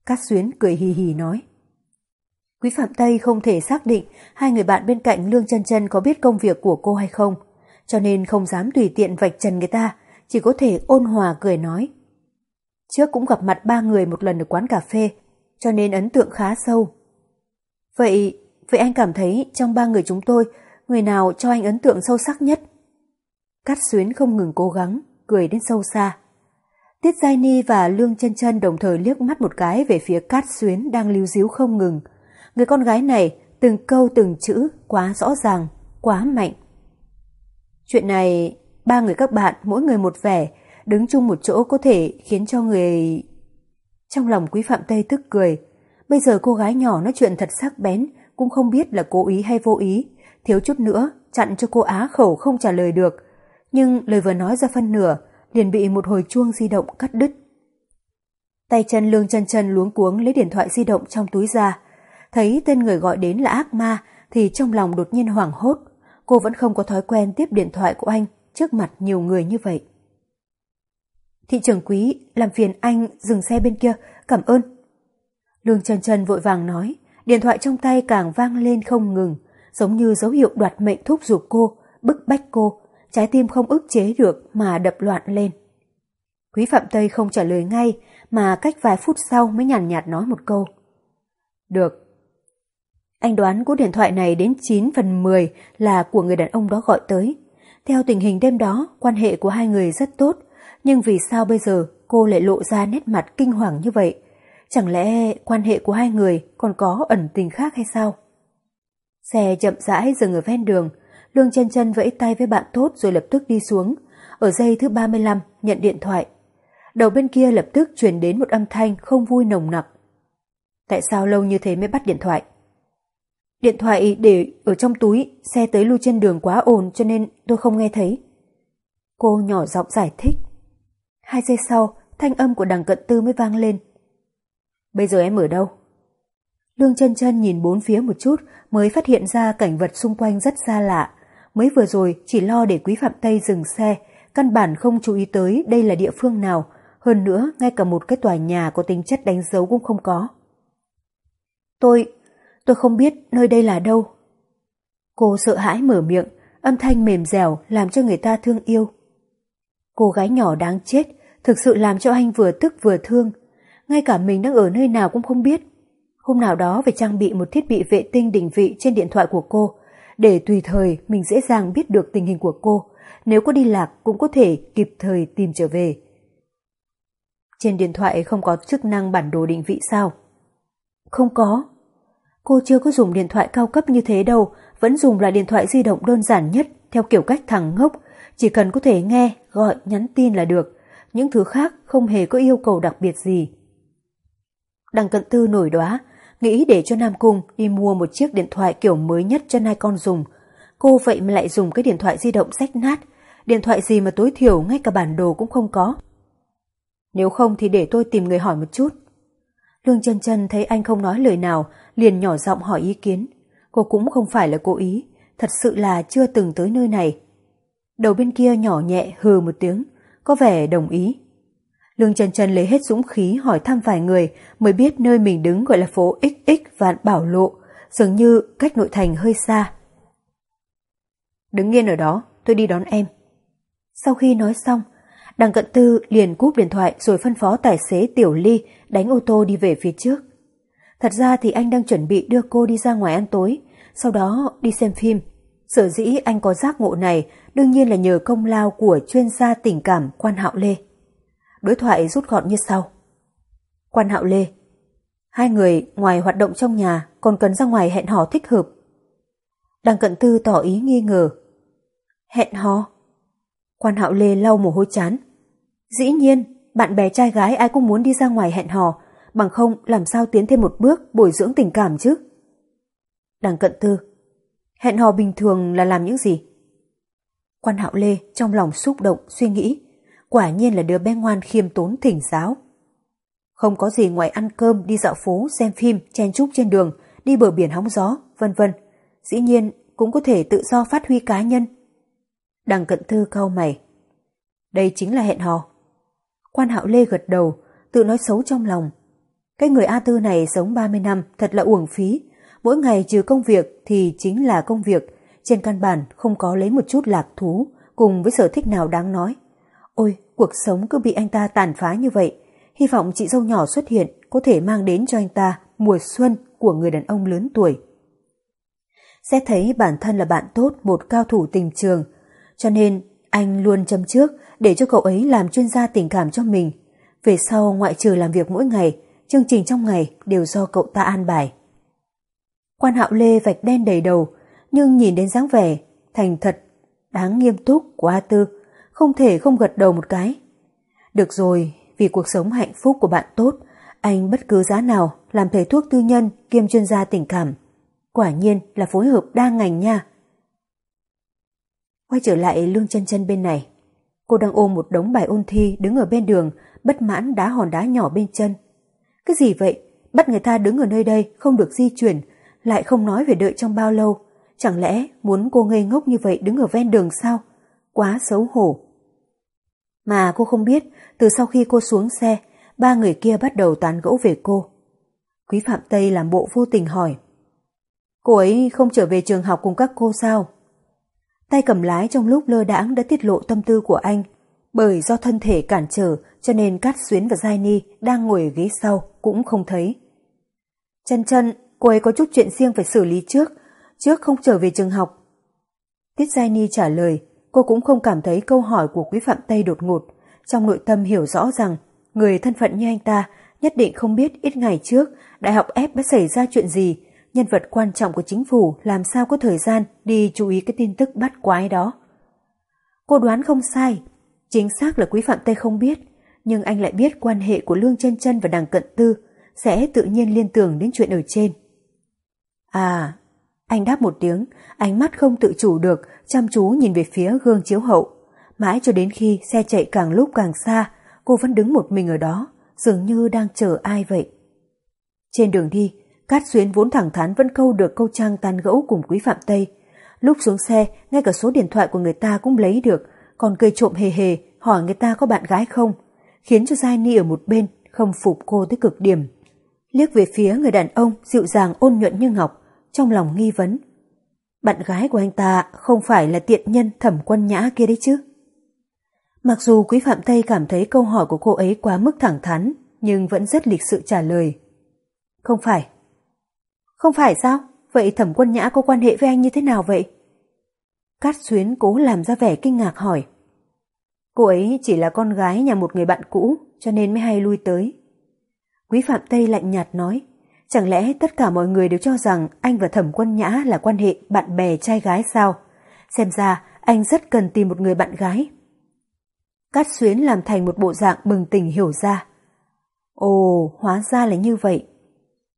Cát Xuyến cười hì hì nói. Quý Phạm Tây không thể xác định hai người bạn bên cạnh Lương chân chân có biết công việc của cô hay không, cho nên không dám tùy tiện vạch trần người ta, chỉ có thể ôn hòa cười nói. Trước cũng gặp mặt ba người một lần ở quán cà phê, cho nên ấn tượng khá sâu. Vậy, vậy anh cảm thấy trong ba người chúng tôi, người nào cho anh ấn tượng sâu sắc nhất? Cát Xuyến không ngừng cố gắng, cười đến sâu xa. Tiết Giai Ni và Lương chân chân đồng thời liếc mắt một cái về phía Cát Xuyến đang lưu díu không ngừng. Người con gái này, từng câu từng chữ, quá rõ ràng, quá mạnh. Chuyện này, ba người các bạn, mỗi người một vẻ, đứng chung một chỗ có thể khiến cho người... Trong lòng quý Phạm Tây tức cười. Bây giờ cô gái nhỏ nói chuyện thật sắc bén, cũng không biết là cố ý hay vô ý. Thiếu chút nữa, chặn cho cô á khẩu không trả lời được. Nhưng lời vừa nói ra phân nửa, liền bị một hồi chuông di động cắt đứt. Tay chân lương chân chân luống cuống lấy điện thoại di động trong túi ra. Thấy tên người gọi đến là ác ma thì trong lòng đột nhiên hoảng hốt. Cô vẫn không có thói quen tiếp điện thoại của anh trước mặt nhiều người như vậy. Thị trưởng quý, làm phiền anh dừng xe bên kia, cảm ơn. Lương chân chân vội vàng nói, điện thoại trong tay càng vang lên không ngừng, giống như dấu hiệu đoạt mệnh thúc giục cô, bức bách cô, trái tim không ức chế được mà đập loạn lên. Quý Phạm Tây không trả lời ngay, mà cách vài phút sau mới nhàn nhạt nói một câu. Được. Anh đoán cú điện thoại này đến 9 phần 10 là của người đàn ông đó gọi tới. Theo tình hình đêm đó, quan hệ của hai người rất tốt, nhưng vì sao bây giờ cô lại lộ ra nét mặt kinh hoàng như vậy? Chẳng lẽ quan hệ của hai người còn có ẩn tình khác hay sao? Xe chậm rãi dừng ở ven đường, Lương chân chân vẫy tay với bạn tốt rồi lập tức đi xuống. Ở giây thứ 35 nhận điện thoại. Đầu bên kia lập tức truyền đến một âm thanh không vui nồng nặc. Tại sao lâu như thế mới bắt điện thoại? Điện thoại để ở trong túi, xe tới lưu trên đường quá ồn cho nên tôi không nghe thấy. Cô nhỏ giọng giải thích. Hai giây sau, thanh âm của đằng cận tư mới vang lên. Bây giờ em ở đâu? Lương chân chân nhìn bốn phía một chút mới phát hiện ra cảnh vật xung quanh rất xa lạ. Mới vừa rồi chỉ lo để quý Phạm Tây dừng xe, căn bản không chú ý tới đây là địa phương nào. Hơn nữa, ngay cả một cái tòa nhà có tính chất đánh dấu cũng không có. Tôi, tôi không biết nơi đây là đâu. Cô sợ hãi mở miệng, âm thanh mềm dẻo làm cho người ta thương yêu. Cô gái nhỏ đáng chết, thực sự làm cho anh vừa tức vừa thương. Ngay cả mình đang ở nơi nào cũng không biết. Hôm nào đó phải trang bị một thiết bị vệ tinh định vị trên điện thoại của cô, để tùy thời mình dễ dàng biết được tình hình của cô, nếu có đi lạc cũng có thể kịp thời tìm trở về. Trên điện thoại không có chức năng bản đồ định vị sao? Không có. Cô chưa có dùng điện thoại cao cấp như thế đâu, vẫn dùng loại điện thoại di động đơn giản nhất theo kiểu cách thẳng ngốc, chỉ cần có thể nghe, gọi, nhắn tin là được. Những thứ khác không hề có yêu cầu đặc biệt gì. Đằng cận tư nổi đoá, nghĩ để cho Nam Cung đi mua một chiếc điện thoại kiểu mới nhất cho nai con dùng. Cô vậy mà lại dùng cái điện thoại di động rách nát, điện thoại gì mà tối thiểu ngay cả bản đồ cũng không có. Nếu không thì để tôi tìm người hỏi một chút. Lương chân chân thấy anh không nói lời nào, liền nhỏ giọng hỏi ý kiến. Cô cũng không phải là cố ý, thật sự là chưa từng tới nơi này. Đầu bên kia nhỏ nhẹ hừ một tiếng, có vẻ đồng ý. Lương Trần Trần lấy hết dũng khí hỏi thăm vài người mới biết nơi mình đứng gọi là phố XX Vạn Bảo Lộ, dường như cách nội thành hơi xa. Đứng yên ở đó, tôi đi đón em. Sau khi nói xong, đằng cận tư liền cúp điện thoại rồi phân phó tài xế Tiểu Ly đánh ô tô đi về phía trước. Thật ra thì anh đang chuẩn bị đưa cô đi ra ngoài ăn tối, sau đó đi xem phim. Sở dĩ anh có giác ngộ này đương nhiên là nhờ công lao của chuyên gia tình cảm quan hạo Lê. Đối thoại rút gọn như sau. Quan Hạo Lê Hai người ngoài hoạt động trong nhà còn cần ra ngoài hẹn hò thích hợp. Đằng cận tư tỏ ý nghi ngờ. Hẹn hò? Quan Hạo Lê lau mồ hôi chán. Dĩ nhiên, bạn bè trai gái ai cũng muốn đi ra ngoài hẹn hò, bằng không làm sao tiến thêm một bước bồi dưỡng tình cảm chứ. Đằng cận tư Hẹn hò bình thường là làm những gì? Quan Hạo Lê trong lòng xúc động suy nghĩ quả nhiên là đứa bé ngoan khiêm tốn thỉnh giáo. Không có gì ngoài ăn cơm, đi dạo phố, xem phim, chen chúc trên đường, đi bờ biển hóng gió, vân vân. Dĩ nhiên cũng có thể tự do phát huy cá nhân. Đằng cận thư cau mày. Đây chính là hẹn hò. Quan hạo lê gật đầu, tự nói xấu trong lòng. Cái người A Tư này sống 30 năm thật là uổng phí. Mỗi ngày trừ công việc thì chính là công việc. Trên căn bản không có lấy một chút lạc thú cùng với sở thích nào đáng nói. Ôi, cuộc sống cứ bị anh ta tàn phá như vậy. Hy vọng chị dâu nhỏ xuất hiện có thể mang đến cho anh ta mùa xuân của người đàn ông lớn tuổi. Xét thấy bản thân là bạn tốt một cao thủ tình trường, cho nên anh luôn châm trước để cho cậu ấy làm chuyên gia tình cảm cho mình. Về sau ngoại trừ làm việc mỗi ngày, chương trình trong ngày đều do cậu ta an bài. Quan hạo lê vạch đen đầy đầu, nhưng nhìn đến dáng vẻ, thành thật, đáng nghiêm túc của A Tư, không thể không gật đầu một cái. Được rồi, vì cuộc sống hạnh phúc của bạn tốt, anh bất cứ giá nào làm thầy thuốc tư nhân kiêm chuyên gia tình cảm. Quả nhiên là phối hợp đa ngành nha. Quay trở lại lương chân chân bên này. Cô đang ôm một đống bài ôn thi đứng ở bên đường, bất mãn đá hòn đá nhỏ bên chân. Cái gì vậy? Bắt người ta đứng ở nơi đây không được di chuyển, lại không nói về đợi trong bao lâu. Chẳng lẽ muốn cô ngây ngốc như vậy đứng ở ven đường sao? Quá xấu hổ. Mà cô không biết, từ sau khi cô xuống xe, ba người kia bắt đầu tán gẫu về cô. Quý Phạm Tây làm bộ vô tình hỏi. Cô ấy không trở về trường học cùng các cô sao? Tay cầm lái trong lúc lơ đãng đã tiết lộ tâm tư của anh. Bởi do thân thể cản trở cho nên Cát Xuyến và Giai Ni đang ngồi ở ghế sau cũng không thấy. Chân chân, cô ấy có chút chuyện riêng phải xử lý trước, trước không trở về trường học. Tiết Giai Ni trả lời, cô cũng không cảm thấy câu hỏi của Quý Phạm Tây đột ngột. Trong nội tâm hiểu rõ rằng, người thân phận như anh ta nhất định không biết ít ngày trước Đại học F đã xảy ra chuyện gì, nhân vật quan trọng của chính phủ làm sao có thời gian đi chú ý cái tin tức bắt quái đó. Cô đoán không sai, chính xác là Quý Phạm Tây không biết, nhưng anh lại biết quan hệ của Lương chân chân và Đằng Cận Tư sẽ tự nhiên liên tưởng đến chuyện ở trên. À, anh đáp một tiếng, ánh mắt không tự chủ được, chăm chú nhìn về phía gương chiếu hậu. Mãi cho đến khi xe chạy càng lúc càng xa, cô vẫn đứng một mình ở đó, dường như đang chờ ai vậy. Trên đường đi, Cát Xuyến vốn thẳng thắn vẫn câu được câu trang tàn gẫu cùng Quý Phạm Tây. Lúc xuống xe, ngay cả số điện thoại của người ta cũng lấy được, còn cười trộm hề hề hỏi người ta có bạn gái không, khiến cho Giai Ni ở một bên không phục cô tới cực điểm. Liếc về phía người đàn ông dịu dàng ôn nhuận như ngọc, trong lòng nghi vấn. Bạn gái của anh ta không phải là tiện nhân thẩm quân nhã kia đấy chứ. Mặc dù Quý Phạm Tây cảm thấy câu hỏi của cô ấy quá mức thẳng thắn, nhưng vẫn rất lịch sự trả lời. Không phải. Không phải sao? Vậy thẩm quân nhã có quan hệ với anh như thế nào vậy? Cát Xuyến cố làm ra vẻ kinh ngạc hỏi. Cô ấy chỉ là con gái nhà một người bạn cũ, cho nên mới hay lui tới. Quý Phạm Tây lạnh nhạt nói, chẳng lẽ tất cả mọi người đều cho rằng anh và thẩm quân nhã là quan hệ bạn bè trai gái sao? Xem ra anh rất cần tìm một người bạn gái. Cát Xuyến làm thành một bộ dạng bừng tỉnh hiểu ra. Ồ, hóa ra là như vậy.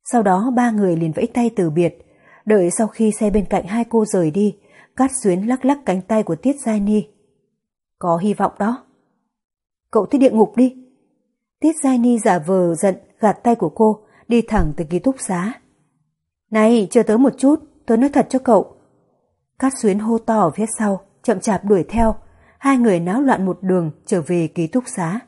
Sau đó ba người liền vẫy tay từ biệt, đợi sau khi xe bên cạnh hai cô rời đi, Cát Xuyến lắc lắc cánh tay của Tiết Giai Ni. Có hy vọng đó. Cậu tới địa ngục đi. Tiết Giai Ni giả vờ giận gạt tay của cô, đi thẳng tới ký túc xá. Này, chờ tớ một chút, tớ nói thật cho cậu. Cát Xuyến hô to ở phía sau, chậm chạp đuổi theo, hai người náo loạn một đường trở về ký túc xá.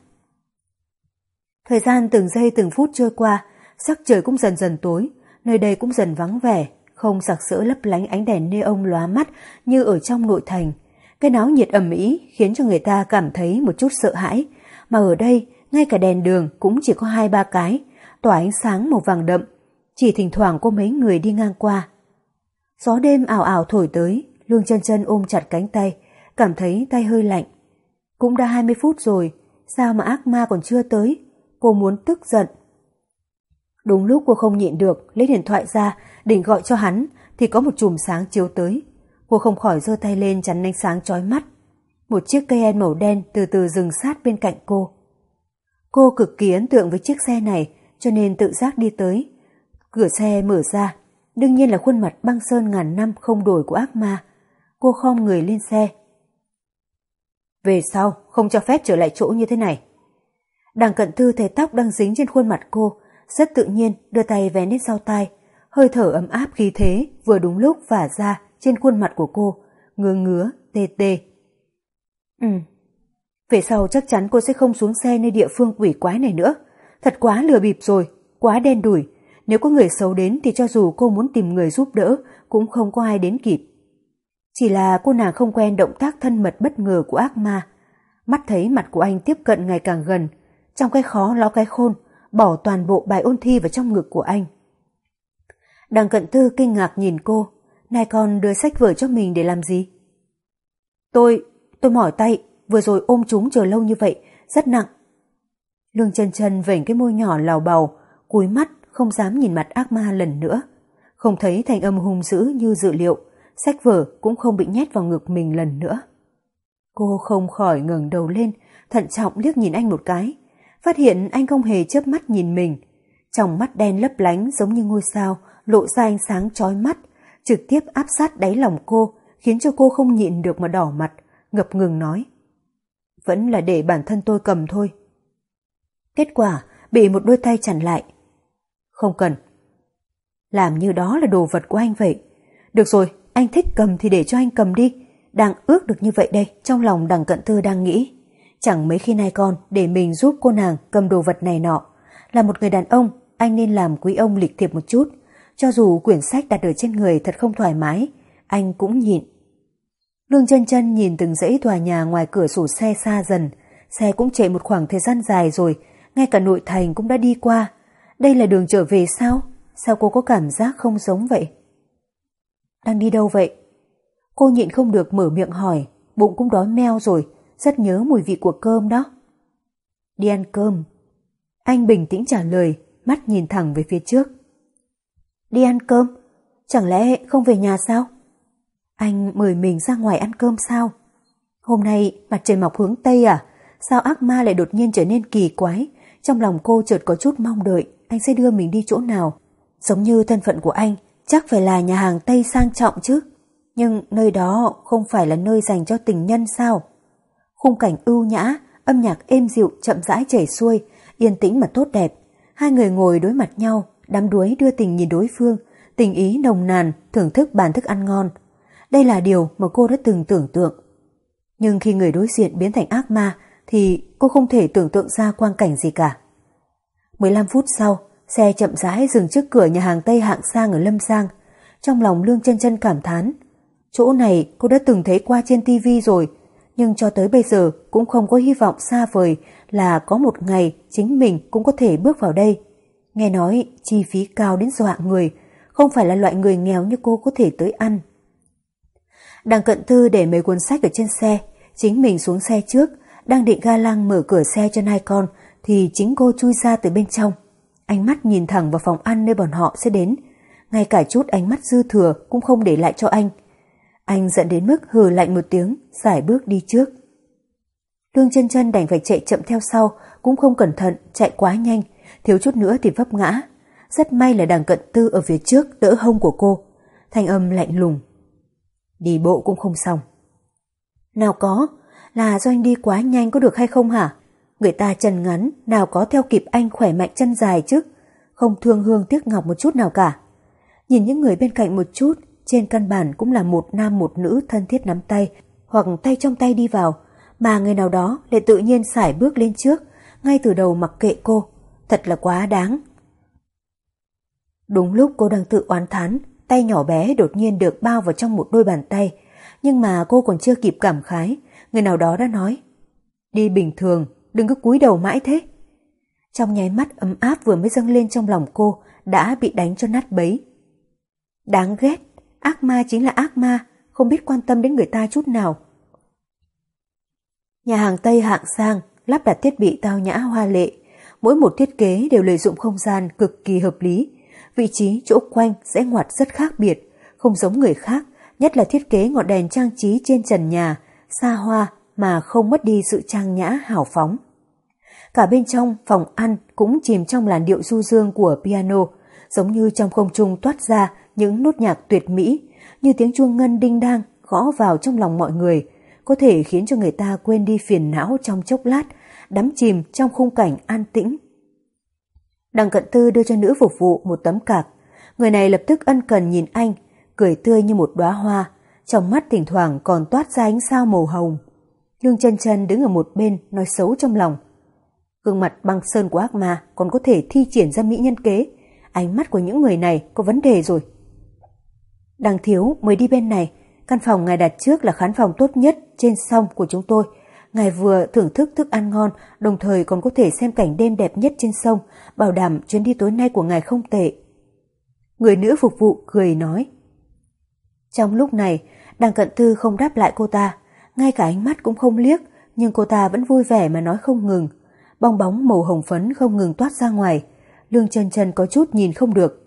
Thời gian từng giây từng phút trôi qua, sắc trời cũng dần dần tối, nơi đây cũng dần vắng vẻ, không sặc sỡ lấp lánh ánh đèn neon lóa mắt như ở trong nội thành. Cái náo nhiệt ẩm ý khiến cho người ta cảm thấy một chút sợ hãi, mà ở đây ngay cả đèn đường cũng chỉ có hai ba cái, tỏa ánh sáng màu vàng đậm, chỉ thỉnh thoảng có mấy người đi ngang qua. Gió đêm ảo ảo thổi tới, Lương chân chân ôm chặt cánh tay, cảm thấy tay hơi lạnh. Cũng đã 20 phút rồi, sao mà ác ma còn chưa tới? Cô muốn tức giận. Đúng lúc cô không nhịn được, lấy điện thoại ra, định gọi cho hắn, thì có một chùm sáng chiếu tới. Cô không khỏi giơ tay lên chắn ánh sáng chói mắt. Một chiếc cây en màu đen từ từ dừng sát bên cạnh cô. Cô cực kỳ ấn tượng với chiếc xe này, cho nên tự giác đi tới. Cửa xe mở ra, đương nhiên là khuôn mặt băng sơn ngàn năm không đổi của ác ma. Cô khom người lên xe. Về sau, không cho phép trở lại chỗ như thế này. Đằng cận thư thấy tóc đang dính trên khuôn mặt cô, rất tự nhiên đưa tay vén lên sau tai, hơi thở ấm áp khí thế vừa đúng lúc vả ra trên khuôn mặt của cô, ngứa ngứa, tê tê. Ừ, về sau chắc chắn cô sẽ không xuống xe nơi địa phương quỷ quái này nữa. Thật quá lừa bịp rồi, quá đen đủi. Nếu có người xấu đến thì cho dù cô muốn tìm người giúp đỡ cũng không có ai đến kịp. Chỉ là cô nàng không quen động tác thân mật bất ngờ của ác ma. Mắt thấy mặt của anh tiếp cận ngày càng gần, trong cái khó lo cái khôn, bỏ toàn bộ bài ôn thi vào trong ngực của anh. Đằng cận thư kinh ngạc nhìn cô, Này con đưa sách vở cho mình để làm gì? Tôi, tôi mỏi tay, vừa rồi ôm chúng chờ lâu như vậy, rất nặng. Lương chân chân vểnh cái môi nhỏ lào bầu, cúi mắt không dám nhìn mặt ác ma lần nữa. Không thấy thành âm hung dữ như dự liệu, sách vở cũng không bị nhét vào ngực mình lần nữa. Cô không khỏi ngẩng đầu lên, thận trọng liếc nhìn anh một cái, phát hiện anh không hề chớp mắt nhìn mình. Trong mắt đen lấp lánh giống như ngôi sao, lộ ra ánh sáng chói mắt, trực tiếp áp sát đáy lòng cô, khiến cho cô không nhịn được mà đỏ mặt, ngập ngừng nói. Vẫn là để bản thân tôi cầm thôi. Kết quả bị một đôi tay chặn lại. Không cần. Làm như đó là đồ vật của anh vậy. Được rồi, anh thích cầm thì để cho anh cầm đi. Đang ước được như vậy đây, trong lòng đằng cận thư đang nghĩ. Chẳng mấy khi nay con để mình giúp cô nàng cầm đồ vật này nọ. Là một người đàn ông, anh nên làm quý ông lịch thiệp một chút. Cho dù quyển sách đặt ở trên người thật không thoải mái, anh cũng nhịn. Lương chân chân nhìn từng dãy tòa nhà ngoài cửa sổ xe xa dần. Xe cũng chạy một khoảng thời gian dài rồi, ngay cả nội thành cũng đã đi qua. Đây là đường trở về sao? Sao cô có cảm giác không giống vậy? Đang đi đâu vậy? Cô nhịn không được mở miệng hỏi, bụng cũng đói meo rồi, rất nhớ mùi vị của cơm đó. Đi ăn cơm. Anh bình tĩnh trả lời, mắt nhìn thẳng về phía trước. Đi ăn cơm? Chẳng lẽ không về nhà sao? Anh mời mình ra ngoài ăn cơm sao? Hôm nay mặt trời mọc hướng Tây à? Sao ác ma lại đột nhiên trở nên kỳ quái? Trong lòng cô chợt có chút mong đợi anh sẽ đưa mình đi chỗ nào. Giống như thân phận của anh, chắc phải là nhà hàng Tây sang trọng chứ. Nhưng nơi đó không phải là nơi dành cho tình nhân sao? Khung cảnh ưu nhã, âm nhạc êm dịu chậm rãi chảy xuôi, yên tĩnh mà tốt đẹp. Hai người ngồi đối mặt nhau, đám đuối đưa tình nhìn đối phương, tình ý nồng nàn, thưởng thức bàn thức ăn ngon. Đây là điều mà cô đã từng tưởng tượng. Nhưng khi người đối diện biến thành ác ma thì cô không thể tưởng tượng ra quang cảnh gì cả. 15 phút sau, xe chậm rãi dừng trước cửa nhà hàng Tây hạng sang ở Lâm Giang. Trong lòng Lương chân chân cảm thán. Chỗ này cô đã từng thấy qua trên tivi rồi, nhưng cho tới bây giờ cũng không có hy vọng xa vời là có một ngày chính mình cũng có thể bước vào đây. Nghe nói chi phí cao đến dọa người, không phải là loại người nghèo như cô có thể tới ăn. Đằng cận thư để mấy cuốn sách ở trên xe, chính mình xuống xe trước, đang định ga lăng mở cửa xe cho hai con, thì chính cô chui ra từ bên trong. Ánh mắt nhìn thẳng vào phòng ăn nơi bọn họ sẽ đến, ngay cả chút ánh mắt dư thừa cũng không để lại cho anh. Anh giận đến mức hừ lạnh một tiếng, giải bước đi trước. Lương chân chân đành phải chạy chậm theo sau, cũng không cẩn thận, chạy quá nhanh, thiếu chút nữa thì vấp ngã. Rất may là đằng cận tư ở phía trước đỡ hông của cô. Thanh âm lạnh lùng. Đi bộ cũng không xong. Nào có, là do anh đi quá nhanh có được hay không hả? Người ta chân ngắn, nào có theo kịp anh khỏe mạnh chân dài chứ, không thương hương tiếc ngọc một chút nào cả. Nhìn những người bên cạnh một chút, trên căn bản cũng là một nam một nữ thân thiết nắm tay, hoặc tay trong tay đi vào, mà người nào đó lại tự nhiên xải bước lên trước, ngay từ đầu mặc kệ cô, thật là quá đáng. Đúng lúc cô đang tự oán thán, tay nhỏ bé đột nhiên được bao vào trong một đôi bàn tay, nhưng mà cô còn chưa kịp cảm khái, người nào đó đã nói, đi bình thường, đừng cứ cúi đầu mãi thế. Trong nháy mắt ấm áp vừa mới dâng lên trong lòng cô đã bị đánh cho nát bấy. Đáng ghét, ác ma chính là ác ma, không biết quan tâm đến người ta chút nào. Nhà hàng Tây hạng sang, lắp đặt thiết bị tao nhã hoa lệ, mỗi một thiết kế đều lợi dụng không gian cực kỳ hợp lý, vị trí chỗ quanh sẽ ngoặt rất khác biệt, không giống người khác, nhất là thiết kế ngọn đèn trang trí trên trần nhà, xa hoa mà không mất đi sự trang nhã hào phóng. Cả bên trong phòng ăn cũng chìm trong làn điệu du dương của piano, giống như trong không trung toát ra những nốt nhạc tuyệt mỹ, như tiếng chuông ngân đinh đang gõ vào trong lòng mọi người, có thể khiến cho người ta quên đi phiền não trong chốc lát, đắm chìm trong khung cảnh an tĩnh. Đằng cận tư đưa cho nữ phục vụ một tấm cạc, người này lập tức ân cần nhìn anh, cười tươi như một đóa hoa, trong mắt thỉnh thoảng còn toát ra ánh sao màu hồng. Lương chân chân đứng ở một bên nói xấu trong lòng. Gương mặt băng sơn của ác ma còn có thể thi triển ra mỹ nhân kế. Ánh mắt của những người này có vấn đề rồi. Đằng thiếu mới đi bên này. Căn phòng ngài đặt trước là khán phòng tốt nhất trên sông của chúng tôi. Ngài vừa thưởng thức thức ăn ngon, đồng thời còn có thể xem cảnh đêm đẹp nhất trên sông, bảo đảm chuyến đi tối nay của ngài không tệ. Người nữ phục vụ cười nói. Trong lúc này, đằng cận tư không đáp lại cô ta, ngay cả ánh mắt cũng không liếc, nhưng cô ta vẫn vui vẻ mà nói không ngừng. Bong bóng màu hồng phấn không ngừng toát ra ngoài, lương chân chân có chút nhìn không được.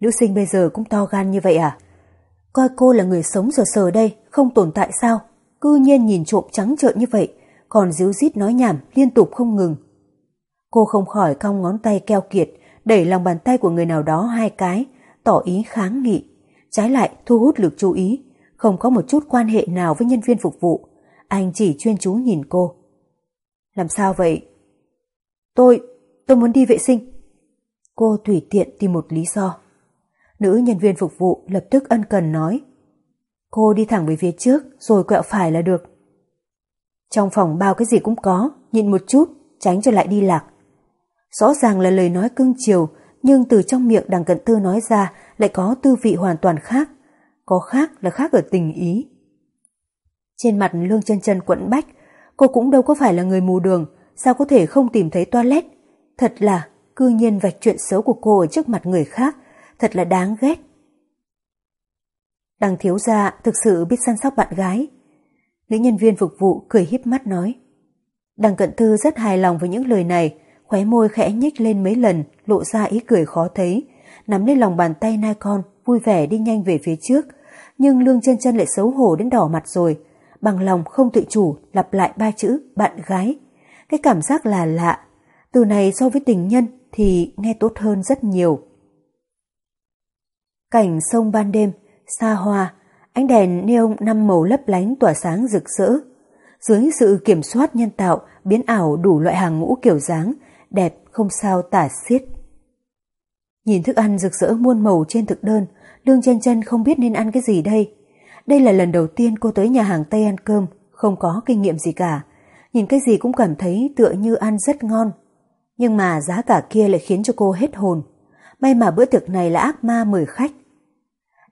Nữ sinh bây giờ cũng to gan như vậy à? Coi cô là người sống sờ sờ đây, không tồn tại sao? Cư nhiên nhìn trộm trắng trợn như vậy, còn díu dít nói nhảm liên tục không ngừng. Cô không khỏi cong ngón tay keo kiệt, đẩy lòng bàn tay của người nào đó hai cái, tỏ ý kháng nghị. Trái lại thu hút lực chú ý, không có một chút quan hệ nào với nhân viên phục vụ. Anh chỉ chuyên chú nhìn cô. Làm sao vậy? Tôi, tôi muốn đi vệ sinh. Cô tùy tiện tìm một lý do. Nữ nhân viên phục vụ lập tức ân cần nói. Cô đi thẳng về phía trước rồi quẹo phải là được. Trong phòng bao cái gì cũng có, nhịn một chút, tránh cho lại đi lạc. Rõ ràng là lời nói cưng chiều, nhưng từ trong miệng đằng cận tư nói ra lại có tư vị hoàn toàn khác. Có khác là khác ở tình ý. Trên mặt lương chân chân quẫn bách, cô cũng đâu có phải là người mù đường, sao có thể không tìm thấy toilet. Thật là, cư nhiên vạch chuyện xấu của cô ở trước mặt người khác, thật là đáng ghét. Đằng thiếu gia thực sự biết săn sóc bạn gái. Nữ nhân viên phục vụ cười híp mắt nói. Đằng cận thư rất hài lòng với những lời này, khóe môi khẽ nhích lên mấy lần, lộ ra ý cười khó thấy, nắm lấy lòng bàn tay nai con, vui vẻ đi nhanh về phía trước. Nhưng lương chân chân lại xấu hổ đến đỏ mặt rồi, bằng lòng không tự chủ lặp lại ba chữ bạn gái. Cái cảm giác là lạ, từ này so với tình nhân thì nghe tốt hơn rất nhiều. Cảnh sông ban đêm, xa hoa, ánh đèn neon năm màu lấp lánh tỏa sáng rực rỡ. Dưới sự kiểm soát nhân tạo, biến ảo đủ loại hàng ngũ kiểu dáng, đẹp không sao tả xiết. Nhìn thức ăn rực rỡ muôn màu trên thực đơn, Lương chân chân không biết nên ăn cái gì đây. Đây là lần đầu tiên cô tới nhà hàng Tây ăn cơm, không có kinh nghiệm gì cả. Nhìn cái gì cũng cảm thấy tựa như ăn rất ngon. Nhưng mà giá cả kia lại khiến cho cô hết hồn. May mà bữa tiệc này là ác ma mời khách.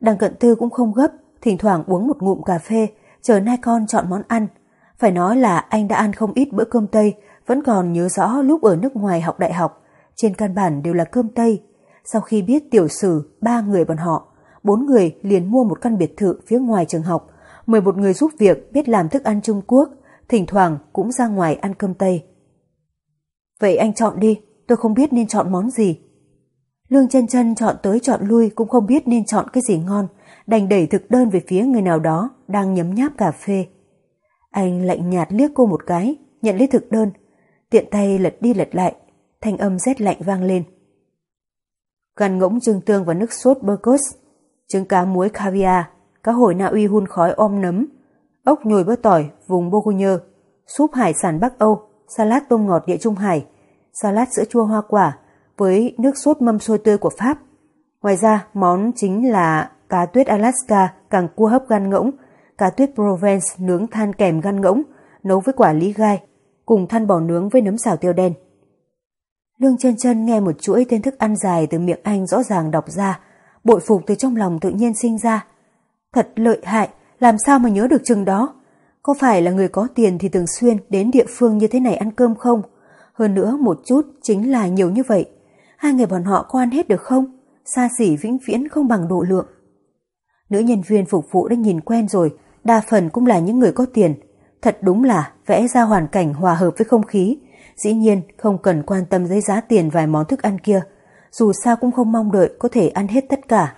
Đằng cận tư cũng không gấp, thỉnh thoảng uống một ngụm cà phê, chờ nai con chọn món ăn. Phải nói là anh đã ăn không ít bữa cơm Tây, vẫn còn nhớ rõ lúc ở nước ngoài học đại học. Trên căn bản đều là cơm Tây. Sau khi biết tiểu sử, ba người bọn họ, bốn người liền mua một căn biệt thự phía ngoài trường học, mời một người giúp việc biết làm thức ăn Trung Quốc, thỉnh thoảng cũng ra ngoài ăn cơm Tây. Vậy anh chọn đi, tôi không biết nên chọn món gì. Lương chân chân chọn tới chọn lui cũng không biết nên chọn cái gì ngon, đành đẩy thực đơn về phía người nào đó đang nhấm nháp cà phê. Anh lạnh nhạt liếc cô một cái, nhận lấy thực đơn, tiện tay lật đi lật lại, thanh âm rét lạnh vang lên. Gan ngỗng trưng tương và nước sốt burgos, trứng cá muối caviar, cá hồi Na Uy hun khói om nấm, ốc nhồi bơ tỏi vùng Bourgogne, súp hải sản Bắc Âu, salad tôm ngọt địa Trung Hải, salad sữa chua hoa quả với nước sốt mâm xôi tươi của Pháp. Ngoài ra, món chính là cá tuyết Alaska, càng cua hấp gan ngỗng, cá tuyết Provence nướng than kèm gan ngỗng, nấu với quả lý gai, cùng than bò nướng với nấm xào tiêu đen. Lương chân chân nghe một chuỗi tên thức ăn dài từ miệng anh rõ ràng đọc ra, bội phục từ trong lòng tự nhiên sinh ra. Thật lợi hại, làm sao mà nhớ được chừng đó? Có phải là người có tiền thì thường xuyên đến địa phương như thế này ăn cơm không? Hơn nữa một chút chính là nhiều như vậy. Hai người bọn họ có ăn hết được không? Xa xỉ vĩnh viễn không bằng độ lượng. Nữ nhân viên phục vụ đã nhìn quen rồi, đa phần cũng là những người có tiền. Thật đúng là vẽ ra hoàn cảnh hòa hợp với không khí. Dĩ nhiên không cần quan tâm tới giá tiền vài món thức ăn kia. Dù sao cũng không mong đợi có thể ăn hết tất cả.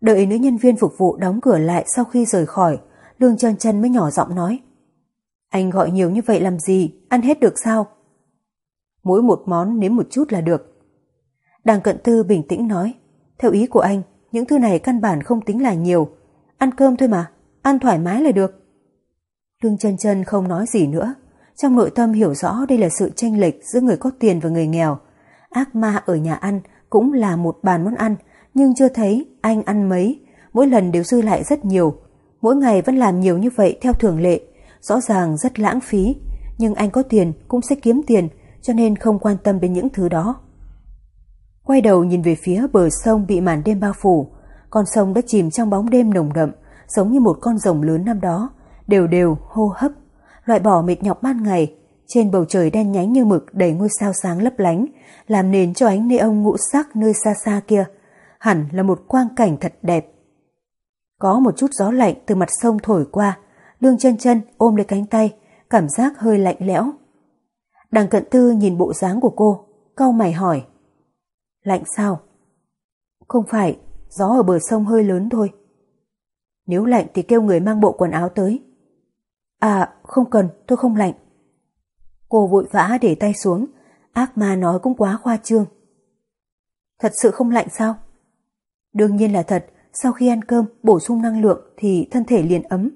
Đợi nữ nhân viên phục vụ đóng cửa lại sau khi rời khỏi, Lương chân chân mới nhỏ giọng nói. Anh gọi nhiều như vậy làm gì, ăn hết được sao? Mỗi một món nếm một chút là được. đàng cận tư bình tĩnh nói, theo ý của anh, những thứ này căn bản không tính là nhiều. Ăn cơm thôi mà, ăn thoải mái là được. Lương chân chân không nói gì nữa. Trong nội tâm hiểu rõ đây là sự tranh lệch giữa người có tiền và người nghèo. Ác ma ở nhà ăn cũng là một bàn món ăn, nhưng chưa thấy anh ăn mấy, mỗi lần đều dư lại rất nhiều. Mỗi ngày vẫn làm nhiều như vậy theo thường lệ, rõ ràng rất lãng phí. Nhưng anh có tiền cũng sẽ kiếm tiền, cho nên không quan tâm đến những thứ đó. Quay đầu nhìn về phía bờ sông bị màn đêm bao phủ, con sông đã chìm trong bóng đêm nồng đậm, giống như một con rồng lớn năm đó, đều đều hô hấp, loại bỏ mệt nhọc ban ngày, trên bầu trời đen nhánh như mực đầy ngôi sao sáng lấp lánh, làm nền cho ánh neon ngũ sắc nơi xa xa kia, hẳn là một quang cảnh thật đẹp. Có một chút gió lạnh từ mặt sông thổi qua, Lương chân chân ôm lấy cánh tay, cảm giác hơi lạnh lẽo. Đằng cận tư nhìn bộ dáng của cô, cau mày hỏi. Lạnh sao? Không phải, gió ở bờ sông hơi lớn thôi. Nếu lạnh thì kêu người mang bộ quần áo tới. À, không cần, tôi không lạnh. Cô vội vã để tay xuống, ác ma nói cũng quá khoa trương. Thật sự không lạnh sao? Đương nhiên là thật, sau khi ăn cơm bổ sung năng lượng thì thân thể liền ấm.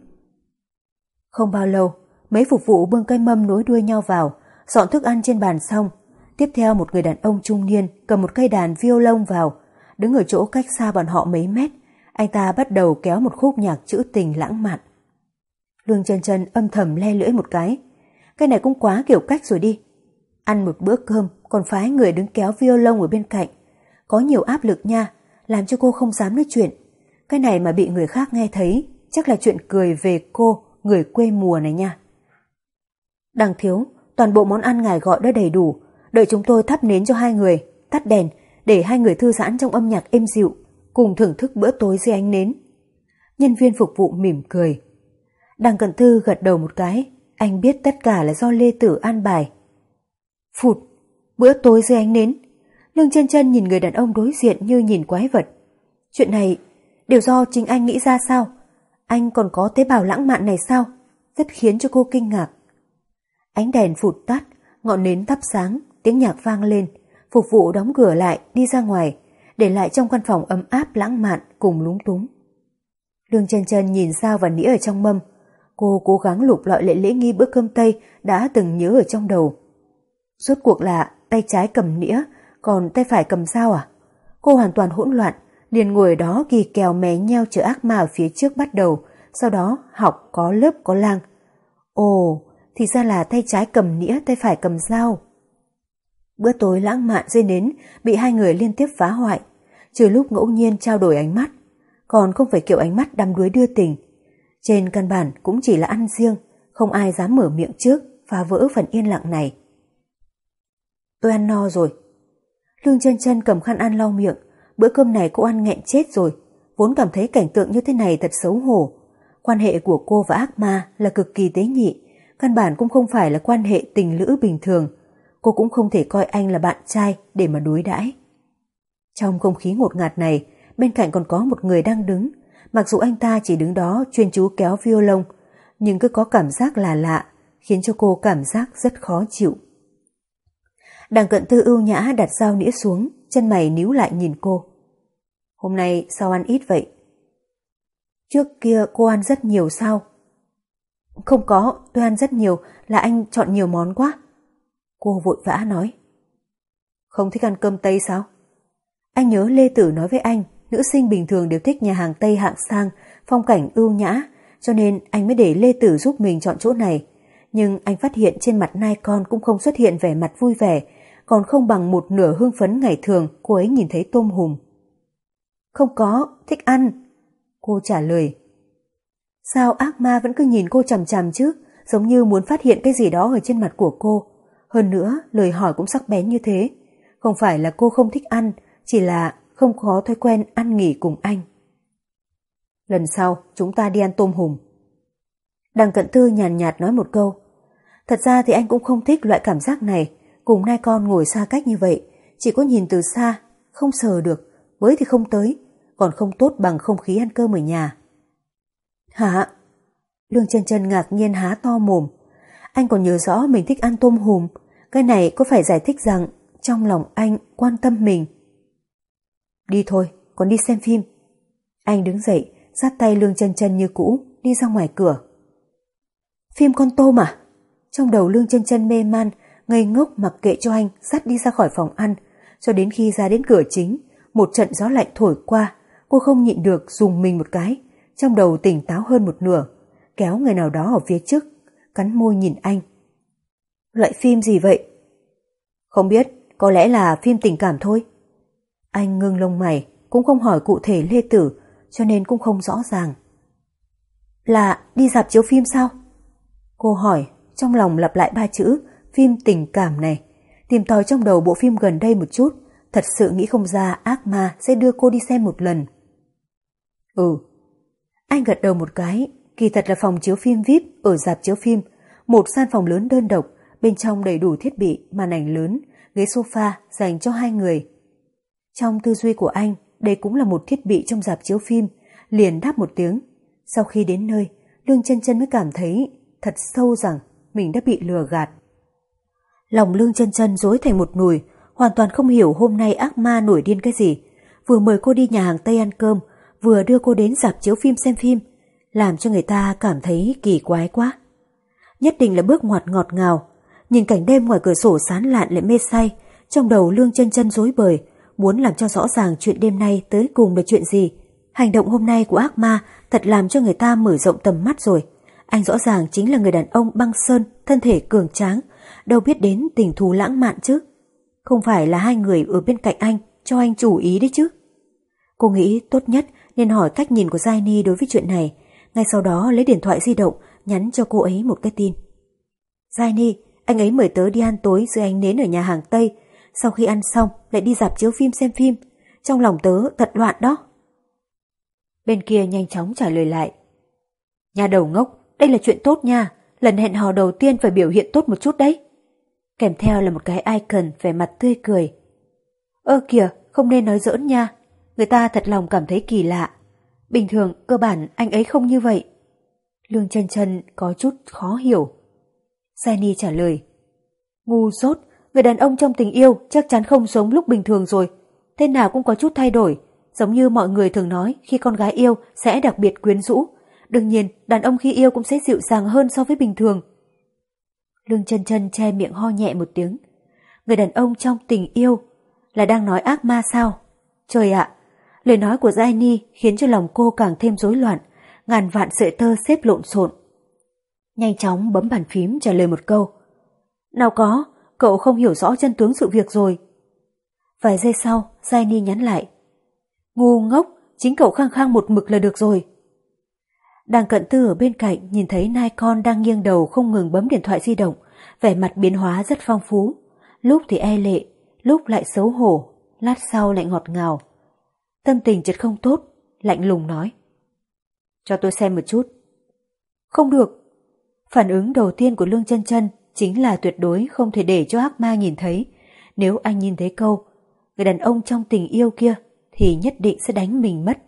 Không bao lâu, mấy phục vụ bưng cây mâm nối đuôi nhau vào, dọn thức ăn trên bàn xong. Tiếp theo một người đàn ông trung niên cầm một cây đàn violon vào, đứng ở chỗ cách xa bọn họ mấy mét. Anh ta bắt đầu kéo một khúc nhạc trữ tình lãng mạn. Lương chân chân âm thầm le lưỡi một cái. Cái này cũng quá kiểu cách rồi đi. Ăn một bữa cơm còn phái người đứng kéo violon ở bên cạnh. Có nhiều áp lực nha, làm cho cô không dám nói chuyện. Cái này mà bị người khác nghe thấy, chắc là chuyện cười về cô, người quê mùa này nha. Đằng thiếu, toàn bộ món ăn ngài gọi đã đầy đủ, đợi chúng tôi thắp nến cho hai người, tắt đèn, để hai người thư giãn trong âm nhạc êm dịu, cùng thưởng thức bữa tối dưới ánh nến. Nhân viên phục vụ mỉm cười. Đằng cận thư gật đầu một cái, anh biết tất cả là do Lê Tử an bài. Phụt, bữa tối dưới ánh nến. Lương chân chân nhìn người đàn ông đối diện như nhìn quái vật. Chuyện này đều do chính anh nghĩ ra sao? Anh còn có tế bào lãng mạn này sao? Rất khiến cho cô kinh ngạc. Ánh đèn phụt tắt, ngọn nến thắp sáng, tiếng nhạc vang lên, phục vụ đóng cửa lại đi ra ngoài, để lại trong căn phòng ấm áp lãng mạn cùng lúng túng. Lương chân chân nhìn sao và nĩa ở trong mâm, cô cố gắng lục lọi lệ lễ nghi bữa cơm Tây đã từng nhớ ở trong đầu. Rốt cuộc là tay trái cầm nĩa, còn tay phải cầm dao à? Cô hoàn toàn hỗn loạn, liền ngồi đó kỳ kèo mé nheo chữ ác ma ở phía trước bắt đầu, sau đó học có lớp có lang. Ồ, thì ra là tay trái cầm nĩa, tay phải cầm dao. Bữa tối lãng mạn dây nến bị hai người liên tiếp phá hoại, trừ lúc ngẫu nhiên trao đổi ánh mắt, còn không phải kiểu ánh mắt đăm đuối đưa tình. Trên căn bản cũng chỉ là ăn riêng, không ai dám mở miệng trước, phá vỡ phần yên lặng này. Tôi ăn no rồi. Lương chân chân cầm khăn ăn lau miệng, bữa cơm này cô ăn nghẹn chết rồi, vốn cảm thấy cảnh tượng như thế này thật xấu hổ. Quan hệ của cô và ác ma là cực kỳ tế nhị, căn bản cũng không phải là quan hệ tình lữ bình thường. Cô cũng không thể coi anh là bạn trai để mà đối đãi. Trong không khí ngột ngạt này, bên cạnh còn có một người đang đứng. Mặc dù anh ta chỉ đứng đó chuyên chú kéo violon, nhưng cứ có cảm giác là lạ, khiến cho cô cảm giác rất khó chịu. Đằng cận tư ưu nhã đặt dao nĩa xuống, chân mày níu lại nhìn cô. Hôm nay sao ăn ít vậy? Trước kia cô ăn rất nhiều sao? Không có, tôi ăn rất nhiều, là anh chọn nhiều món quá. Cô vội vã nói. Không thích ăn cơm Tây sao? Anh nhớ Lê Tử nói với anh, nữ sinh bình thường đều thích nhà hàng Tây hạng sang, phong cảnh ưu nhã, cho nên anh mới để Lê Tử giúp mình chọn chỗ này. Nhưng anh phát hiện trên mặt nai con cũng không xuất hiện vẻ mặt vui vẻ, còn không bằng một nửa hương phấn ngày thường cô ấy nhìn thấy tôm hùm. Không có, thích ăn. Cô trả lời. Sao ác ma vẫn cứ nhìn cô chằm chằm chứ, giống như muốn phát hiện cái gì đó ở trên mặt của cô. Hơn nữa, lời hỏi cũng sắc bén như thế. Không phải là cô không thích ăn, chỉ là không có thói quen ăn nghỉ cùng anh. Lần sau, chúng ta đi ăn tôm hùm. Đằng cận tư nhàn nhạt nói một câu. Thật ra thì anh cũng không thích loại cảm giác này, cùng nai con ngồi xa cách như vậy, chỉ có nhìn từ xa, không sờ được, với thì không tới, còn không tốt bằng không khí ăn cơm ở nhà. Hả? Lương chân chân ngạc nhiên há to mồm. Anh còn nhớ rõ mình thích ăn tôm hùm, cái này có phải giải thích rằng trong lòng anh quan tâm mình. Đi thôi, còn đi xem phim. Anh đứng dậy, dắt tay Lương chân chân như cũ, đi ra ngoài cửa. Phim con tôm à? Trong đầu Lương chân chân mê man, ngây ngốc mặc kệ cho anh dắt đi ra khỏi phòng ăn, cho đến khi ra đến cửa chính, một trận gió lạnh thổi qua, cô không nhịn được dùng mình một cái, trong đầu tỉnh táo hơn một nửa, kéo người nào đó ở phía trước, cắn môi nhìn anh. Loại phim gì vậy? Không biết, có lẽ là phim tình cảm thôi. Anh ngưng lông mày, cũng không hỏi cụ thể Lê Tử, cho nên cũng không rõ ràng. Là đi dạp chiếu phim sao? Cô hỏi, trong lòng lặp lại ba chữ, phim tình cảm này. Tìm tòi trong đầu bộ phim gần đây một chút, thật sự nghĩ không ra ác ma sẽ đưa cô đi xem một lần. Ừ. Anh gật đầu một cái, kỳ thật là phòng chiếu phim VIP ở dạp chiếu phim, một gian phòng lớn đơn độc, bên trong đầy đủ thiết bị, màn ảnh lớn, ghế sofa dành cho hai người. Trong tư duy của anh, đây cũng là một thiết bị trong dạp chiếu phim, liền đáp một tiếng. Sau khi đến nơi, Lương chân chân mới cảm thấy thật sâu rằng mình đã bị lừa gạt. Lòng Lương chân chân dối thành một nùi, hoàn toàn không hiểu hôm nay ác ma nổi điên cái gì. Vừa mời cô đi nhà hàng Tây ăn cơm, vừa đưa cô đến dạp chiếu phim xem phim, làm cho người ta cảm thấy kỳ quái quá. Nhất định là bước ngoặt ngọt ngào, nhìn cảnh đêm ngoài cửa sổ sán lạn lại mê say, trong đầu Lương chân chân dối bời, muốn làm cho rõ ràng chuyện đêm nay tới cùng là chuyện gì. Hành động hôm nay của ác ma thật làm cho người ta mở rộng tầm mắt rồi. Anh rõ ràng chính là người đàn ông băng sơn, thân thể cường tráng, đâu biết đến tình thù lãng mạn chứ. Không phải là hai người ở bên cạnh anh cho anh chủ ý đấy chứ. Cô nghĩ tốt nhất nên hỏi cách nhìn của Giai Ni đối với chuyện này. Ngay sau đó lấy điện thoại di động nhắn cho cô ấy một cái tin. Giai Ni, anh ấy mời tớ đi ăn tối dưới ánh nến ở nhà hàng Tây. Sau khi ăn xong lại đi dạp chiếu phim xem phim. Trong lòng tớ thật loạn đó. Bên kia nhanh chóng trả lời lại. Nhà đầu ngốc, đây là chuyện tốt nha. Lần hẹn hò đầu tiên phải biểu hiện tốt một chút đấy. Kèm theo là một cái icon về mặt tươi cười. Ơ kìa, không nên nói giỡn nha. Người ta thật lòng cảm thấy kỳ lạ. Bình thường, cơ bản anh ấy không như vậy. Lương chân chân có chút khó hiểu. Jenny trả lời. Ngu dốt, người đàn ông trong tình yêu chắc chắn không sống lúc bình thường rồi. Thế nào cũng có chút thay đổi. Giống như mọi người thường nói khi con gái yêu sẽ đặc biệt quyến rũ. Đương nhiên, đàn ông khi yêu cũng sẽ dịu dàng hơn so với bình thường. Lương chân chân che miệng ho nhẹ một tiếng. Người đàn ông trong tình yêu là đang nói ác ma sao? Trời ạ, lời nói của Giai Ni khiến cho lòng cô càng thêm rối loạn, ngàn vạn sợi tơ xếp lộn xộn. Nhanh chóng bấm bàn phím trả lời một câu. Nào có, cậu không hiểu rõ chân tướng sự việc rồi. Vài giây sau, Jaini nhắn lại. Ngu ngốc, chính cậu khăng khăng một mực là được rồi. Đang cận tư ở bên cạnh nhìn thấy nai con đang nghiêng đầu không ngừng bấm điện thoại di động, vẻ mặt biến hóa rất phong phú. Lúc thì e lệ, lúc lại xấu hổ, lát sau lại ngọt ngào. Tâm tình chợt không tốt, lạnh lùng nói. Cho tôi xem một chút. Không được. Phản ứng đầu tiên của Lương chân chân chính là tuyệt đối không thể để cho ác ma nhìn thấy. Nếu anh nhìn thấy câu, người đàn ông trong tình yêu kia thì nhất định sẽ đánh mình mất.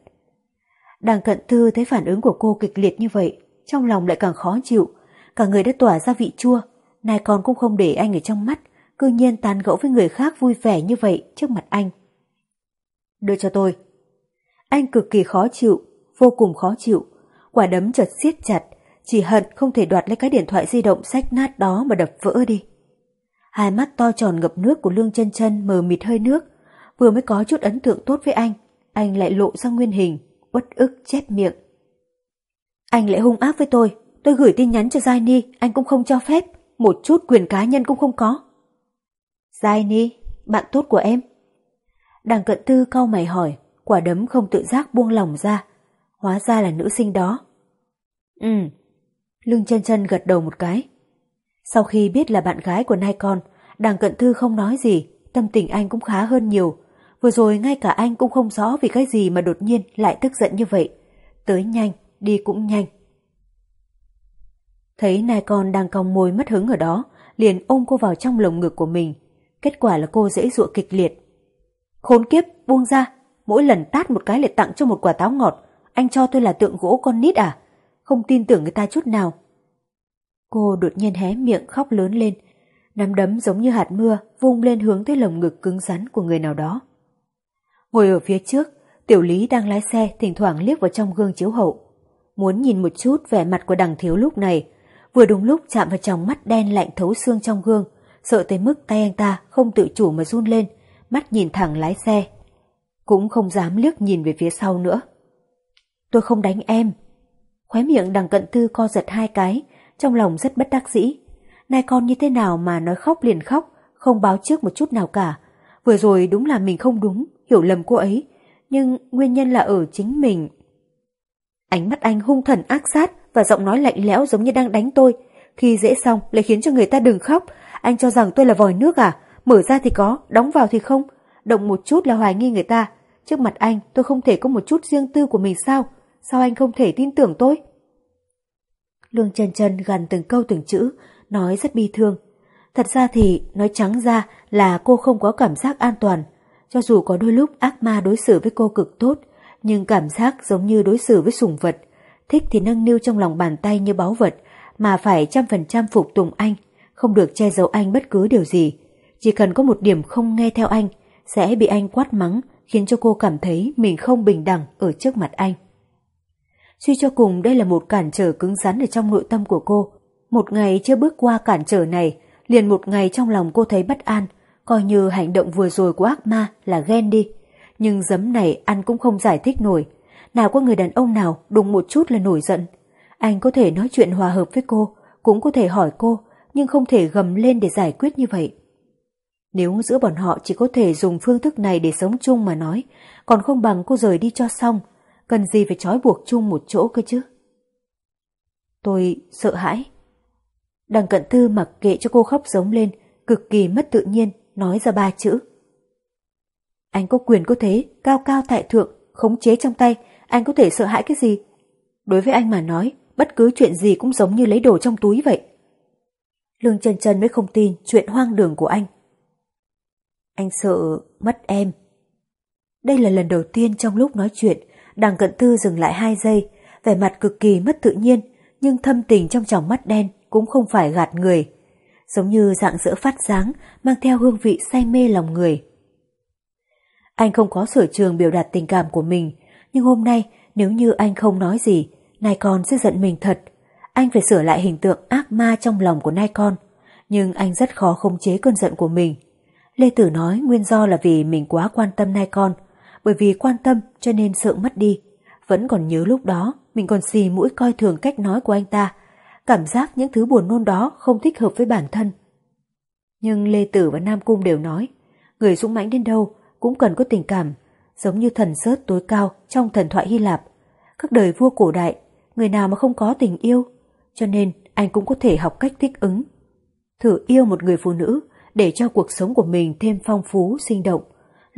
Đằng cận thư thấy phản ứng của cô kịch liệt như vậy, trong lòng lại càng khó chịu, cả người đã tỏa ra vị chua, nay còn cũng không để anh ở trong mắt, cư nhiên tàn gẫu với người khác vui vẻ như vậy trước mặt anh. Đưa cho tôi. Anh cực kỳ khó chịu, vô cùng khó chịu, quả đấm chợt siết chặt, chỉ hận không thể đoạt lấy cái điện thoại di động sách nát đó mà đập vỡ đi. Hai mắt to tròn ngập nước của Lương chân chân mờ mịt hơi nước, vừa mới có chút ấn tượng tốt với anh, anh lại lộ ra nguyên hình, uất ức chép miệng. Anh lại hung ác với tôi, tôi gửi tin nhắn cho Giai Ni, anh cũng không cho phép, một chút quyền cá nhân cũng không có. Giai Ni, bạn tốt của em. Đằng cận tư cau mày hỏi, quả đấm không tự giác buông lỏng ra, hóa ra là nữ sinh đó. Ừ, lưng chân chân gật đầu một cái. Sau khi biết là bạn gái của nai con, đàng cận thư không nói gì, tâm tình anh cũng khá hơn nhiều, Vừa rồi ngay cả anh cũng không rõ vì cái gì mà đột nhiên lại tức giận như vậy. Tới nhanh, đi cũng nhanh. Thấy nai con đang cong môi mất hứng ở đó, liền ôm cô vào trong lồng ngực của mình. Kết quả là cô dễ dụa kịch liệt. Khốn kiếp, buông ra. Mỗi lần tát một cái lại tặng cho một quả táo ngọt. Anh cho tôi là tượng gỗ con nít à? Không tin tưởng người ta chút nào. Cô đột nhiên hé miệng khóc lớn lên. Nắm đấm giống như hạt mưa vung lên hướng tới lồng ngực cứng rắn của người nào đó. Ngồi ở phía trước, tiểu lý đang lái xe thỉnh thoảng liếc vào trong gương chiếu hậu. Muốn nhìn một chút vẻ mặt của đằng thiếu lúc này, vừa đúng lúc chạm vào trong mắt đen lạnh thấu xương trong gương, sợ tới mức tay anh ta không tự chủ mà run lên, mắt nhìn thẳng lái xe. Cũng không dám liếc nhìn về phía sau nữa. Tôi không đánh em. Khóe miệng đằng cận tư co giật hai cái, trong lòng rất bất đắc dĩ. Nay con như thế nào mà nói khóc liền khóc, không báo trước một chút nào cả. Vừa rồi đúng là mình không đúng, hiểu lầm cô ấy, nhưng nguyên nhân là ở chính mình. Ánh mắt anh hung thần ác sát và giọng nói lạnh lẽo giống như đang đánh tôi. Khi dễ xong lại khiến cho người ta đừng khóc. Anh cho rằng tôi là vòi nước à? Mở ra thì có, đóng vào thì không. Động một chút là hoài nghi người ta. Trước mặt anh tôi không thể có một chút riêng tư của mình sao? Sao anh không thể tin tưởng tôi? Lương chân chân gần từng câu từng chữ, nói rất bi thương. Thật ra thì, nói trắng ra là cô không có cảm giác an toàn. Cho dù có đôi lúc ác ma đối xử với cô cực tốt, nhưng cảm giác giống như đối xử với sùng vật. Thích thì nâng niu trong lòng bàn tay như báu vật, mà phải trăm phần trăm phục tùng anh, không được che giấu anh bất cứ điều gì. Chỉ cần có một điểm không nghe theo anh, sẽ bị anh quát mắng, khiến cho cô cảm thấy mình không bình đẳng ở trước mặt anh. Suy cho cùng đây là một cản trở cứng rắn ở trong nội tâm của cô. Một ngày chưa bước qua cản trở này, liền một ngày trong lòng cô thấy bất an, coi như hành động vừa rồi của ác ma là ghen đi. Nhưng giấm này ăn cũng không giải thích nổi. Nào có người đàn ông nào đùng một chút là nổi giận. Anh có thể nói chuyện hòa hợp với cô, cũng có thể hỏi cô, nhưng không thể gầm lên để giải quyết như vậy. Nếu giữa bọn họ chỉ có thể dùng phương thức này để sống chung mà nói, còn không bằng cô rời đi cho xong, cần gì phải trói buộc chung một chỗ cơ chứ. Tôi sợ hãi. Đằng cận tư mặc kệ cho cô khóc giống lên, cực kỳ mất tự nhiên, nói ra ba chữ. Anh có quyền có thế, cao cao tại thượng, khống chế trong tay, anh có thể sợ hãi cái gì? Đối với anh mà nói, bất cứ chuyện gì cũng giống như lấy đồ trong túi vậy. Lương chân chân mới không tin chuyện hoang đường của anh. Anh sợ mất em. Đây là lần đầu tiên trong lúc nói chuyện, đằng cận tư dừng lại hai giây, vẻ mặt cực kỳ mất tự nhiên, nhưng thâm tình trong tròng mắt đen cũng không phải gạt người. Giống như dạng dỡ phát sáng mang theo hương vị say mê lòng người. Anh không có sở trường biểu đạt tình cảm của mình, nhưng hôm nay nếu như anh không nói gì, Nai con sẽ giận mình thật. Anh phải sửa lại hình tượng ác ma trong lòng của Nai con, nhưng anh rất khó khống chế cơn giận của mình. Lê Tử nói nguyên do là vì mình quá quan tâm Nai con, bởi vì quan tâm cho nên sợ mất đi. Vẫn còn nhớ lúc đó mình còn xì mũi coi thường cách nói của anh ta, cảm giác những thứ buồn nôn đó không thích hợp với bản thân. Nhưng Lê Tử và Nam Cung đều nói, người dũng mãnh đến đâu cũng cần có tình cảm, giống như thần sớt tối cao trong thần thoại Hy Lạp. Các đời vua cổ đại, người nào mà không có tình yêu, cho nên anh cũng có thể học cách thích ứng. Thử yêu một người phụ nữ để cho cuộc sống của mình thêm phong phú, sinh động.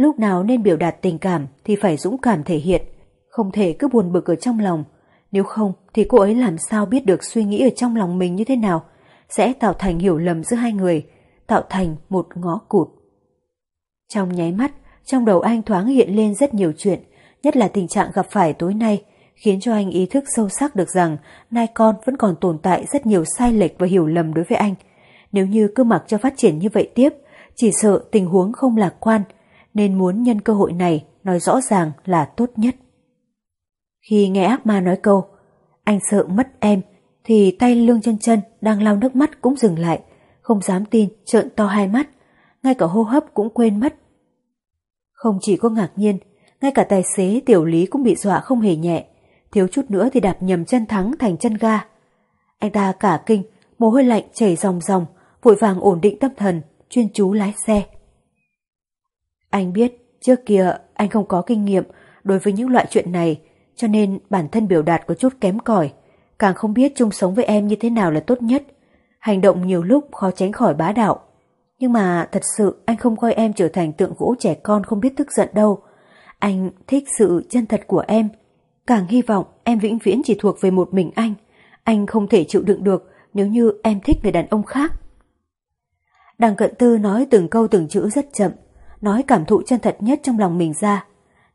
Lúc nào nên biểu đạt tình cảm thì phải dũng cảm thể hiện, không thể cứ buồn bực ở trong lòng. Nếu không thì cô ấy làm sao biết được suy nghĩ ở trong lòng mình như thế nào, sẽ tạo thành hiểu lầm giữa hai người, tạo thành một ngõ cụt. Trong nháy mắt, trong đầu anh thoáng hiện lên rất nhiều chuyện, nhất là tình trạng gặp phải tối nay, khiến cho anh ý thức sâu sắc được rằng nai con vẫn còn tồn tại rất nhiều sai lệch và hiểu lầm đối với anh. Nếu như cứ mặc cho phát triển như vậy tiếp, chỉ sợ tình huống không lạc quan, nên muốn nhân cơ hội này nói rõ ràng là tốt nhất. Khi nghe ác ma nói câu, anh sợ mất em, thì tay lương chân chân đang lau nước mắt cũng dừng lại, không dám tin, trợn to hai mắt, ngay cả hô hấp cũng quên mất. Không chỉ có ngạc nhiên, ngay cả tài xế tiểu lý cũng bị dọa không hề nhẹ, thiếu chút nữa thì đạp nhầm chân thắng thành chân ga. Anh ta cả kinh, mồ hôi lạnh chảy ròng ròng, vội vàng ổn định tâm thần, chuyên chú lái xe. Anh biết trước kia anh không có kinh nghiệm đối với những loại chuyện này, cho nên bản thân biểu đạt có chút kém cỏi, càng không biết chung sống với em như thế nào là tốt nhất. Hành động nhiều lúc khó tránh khỏi bá đạo. Nhưng mà thật sự anh không coi em trở thành tượng gỗ trẻ con không biết tức giận đâu. Anh thích sự chân thật của em. Càng hy vọng em vĩnh viễn chỉ thuộc về một mình anh. Anh không thể chịu đựng được nếu như em thích người đàn ông khác. Đằng cận tư nói từng câu từng chữ rất chậm, nói cảm thụ chân thật nhất trong lòng mình ra.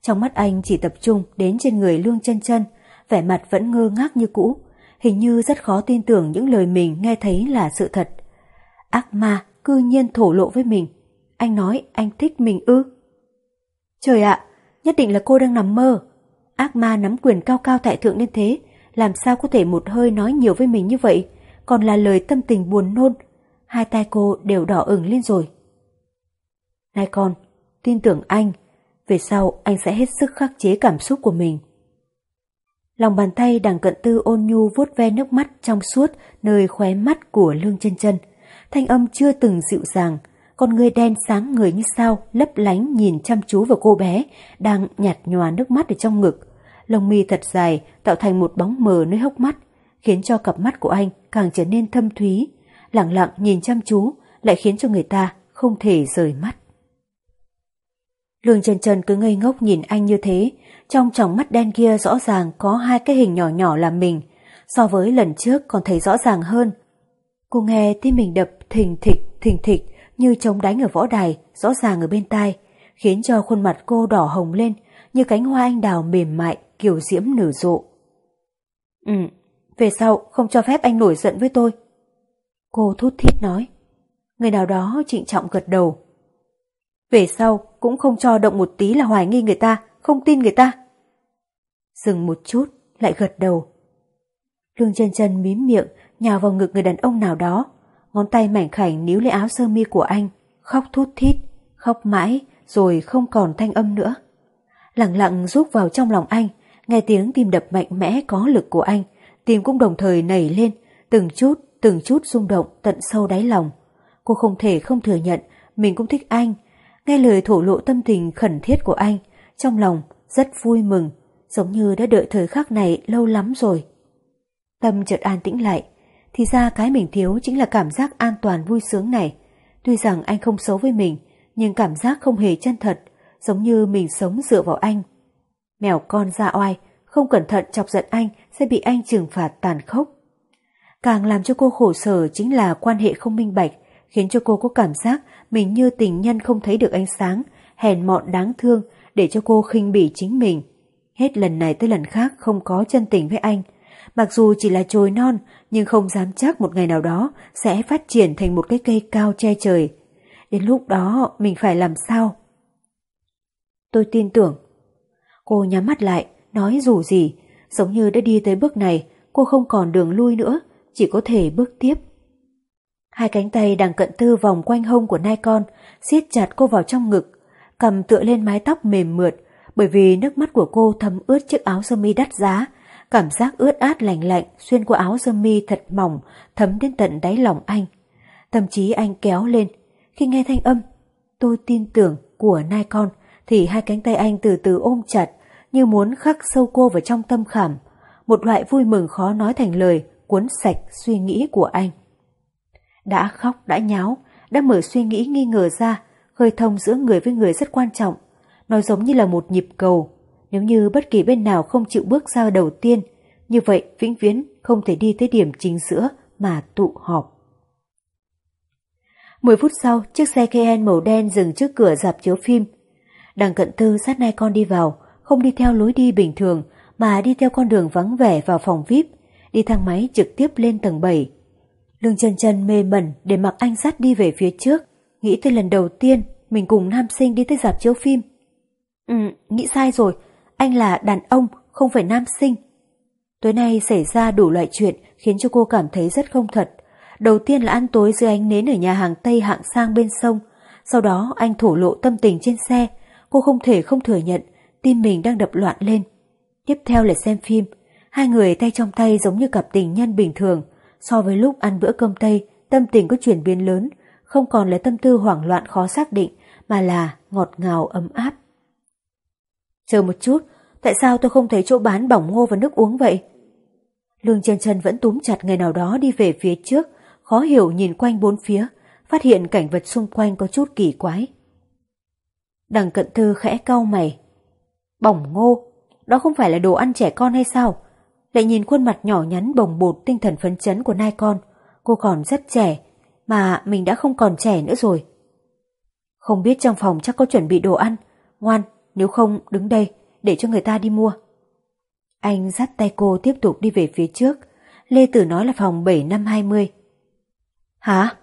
Trong mắt anh chỉ tập trung đến trên người lương chân chân, vẻ mặt vẫn ngơ ngác như cũ, hình như rất khó tin tưởng những lời mình nghe thấy là sự thật. Ác ma cư nhiên thổ lộ với mình. Anh nói anh thích mình ư. Trời ạ, nhất định là cô đang nằm mơ. Ác ma nắm quyền cao cao tại thượng lên thế, làm sao có thể một hơi nói nhiều với mình như vậy, còn là lời tâm tình buồn nôn. Hai tay cô đều đỏ ửng lên rồi. Này con, tin tưởng anh, về sau anh sẽ hết sức khắc chế cảm xúc của mình. Lòng bàn tay đằng cận tư ôn nhu vuốt ve nước mắt trong suốt nơi khóe mắt của lương chân chân. Thanh âm chưa từng dịu dàng, con người đen sáng người như sao lấp lánh nhìn chăm chú vào cô bé đang nhạt nhòa nước mắt ở trong ngực. Lông mi thật dài tạo thành một bóng mờ nơi hốc mắt, khiến cho cặp mắt của anh càng trở nên thâm thúy. Lặng lặng nhìn chăm chú lại khiến cho người ta không thể rời mắt. Lương trần trần cứ ngây ngốc nhìn anh như thế, trong tròng mắt đen kia rõ ràng có hai cái hình nhỏ nhỏ là mình, so với lần trước còn thấy rõ ràng hơn. Cô nghe tim mình đập thình thịch thình thịch như trống đánh ở võ đài, rõ ràng ở bên tai, khiến cho khuôn mặt cô đỏ hồng lên như cánh hoa anh đào mềm mại, kiểu diễm nở rộ. Ừ, về sau không cho phép anh nổi giận với tôi. Cô thút thít nói. Người nào đó trịnh trọng gật đầu. Về sau cũng không cho động một tí là hoài nghi người ta, không tin người ta. Dừng một chút, lại gật đầu. Lương chân chân mím miệng, nhào vào ngực người đàn ông nào đó. Ngón tay mảnh khảnh níu lấy áo sơ mi của anh, khóc thút thít, khóc mãi, rồi không còn thanh âm nữa. Lặng lặng rút vào trong lòng anh, nghe tiếng tim đập mạnh mẽ có lực của anh, tim cũng đồng thời nảy lên, từng chút, từng chút rung động tận sâu đáy lòng. Cô không thể không thừa nhận mình cũng thích anh. Nghe lời thổ lộ tâm tình khẩn thiết của anh, trong lòng rất vui mừng, giống như đã đợi thời khắc này lâu lắm rồi. Tâm chợt an tĩnh lại, thì ra cái mình thiếu chính là cảm giác an toàn vui sướng này. Tuy rằng anh không xấu với mình, nhưng cảm giác không hề chân thật, giống như mình sống dựa vào anh. Mèo con ra oai, không cẩn thận chọc giận anh sẽ bị anh trừng phạt tàn khốc. Càng làm cho cô khổ sở chính là quan hệ không minh bạch, khiến cho cô có cảm giác mình như tình nhân không thấy được ánh sáng, hèn mọn đáng thương để cho cô khinh bỉ chính mình. Hết lần này tới lần khác không có chân tình với anh. Mặc dù chỉ là chồi non, nhưng không dám chắc một ngày nào đó sẽ phát triển thành một cái cây cao che trời. Đến lúc đó mình phải làm sao? Tôi tin tưởng. Cô nhắm mắt lại, nói dù gì, giống như đã đi tới bước này, cô không còn đường lui nữa, chỉ có thể bước tiếp. Hai cánh tay đang cận tư vòng quanh hông của nai con, siết chặt cô vào trong ngực, cầm tựa lên mái tóc mềm mượt, bởi vì nước mắt của cô thấm ướt chiếc áo sơ mi đắt giá, cảm giác ướt át lành lạnh xuyên qua áo sơ mi thật mỏng, thấm đến tận đáy lòng anh. Thậm chí anh kéo lên, khi nghe thanh âm, tôi tin tưởng của nai con, thì hai cánh tay anh từ từ ôm chặt, như muốn khắc sâu cô vào trong tâm khảm. Một loại vui mừng khó nói thành lời, cuốn sạch suy nghĩ của anh. Đã khóc, đã nháo, đã mở suy nghĩ nghi ngờ ra, khơi thông giữa người với người rất quan trọng. Nó giống như là một nhịp cầu. Nếu như bất kỳ bên nào không chịu bước ra đầu tiên, như vậy vĩnh viễn không thể đi tới điểm chính giữa mà tụ họp. 10 phút sau, chiếc xe KN màu đen dừng trước cửa dạp chiếu phim. Đằng cận tư sát nai con đi vào, không đi theo lối đi bình thường, mà đi theo con đường vắng vẻ vào phòng VIP, đi thang máy trực tiếp lên tầng 7. Lương chân chân mê mẩn để mặc anh dắt đi về phía trước, nghĩ tới lần đầu tiên mình cùng nam sinh đi tới dạp chiếu phim. Ừ, nghĩ sai rồi, anh là đàn ông, không phải nam sinh. Tối nay xảy ra đủ loại chuyện khiến cho cô cảm thấy rất không thật. Đầu tiên là ăn tối dưới ánh nến ở nhà hàng Tây hạng sang bên sông, sau đó anh thổ lộ tâm tình trên xe, cô không thể không thừa nhận tim mình đang đập loạn lên. Tiếp theo là xem phim, hai người tay trong tay giống như cặp tình nhân bình thường, so với lúc ăn bữa cơm Tây, tâm tình có chuyển biến lớn, không còn là tâm tư hoảng loạn khó xác định, mà là ngọt ngào ấm áp. Chờ một chút, tại sao tôi không thấy chỗ bán bỏng ngô và nước uống vậy? Lương chân chân vẫn túm chặt người nào đó đi về phía trước, khó hiểu nhìn quanh bốn phía, phát hiện cảnh vật xung quanh có chút kỳ quái. Đằng cận thư khẽ cau mày. Bỏng ngô, đó không phải là đồ ăn trẻ con hay sao? Lại nhìn khuôn mặt nhỏ nhắn bồng bột tinh thần phấn chấn của nai con, cô còn rất trẻ, mà mình đã không còn trẻ nữa rồi. Không biết trong phòng chắc có chuẩn bị đồ ăn, ngoan, nếu không đứng đây, để cho người ta đi mua. Anh dắt tay cô tiếp tục đi về phía trước, Lê Tử nói là phòng 7 năm 20. Hả?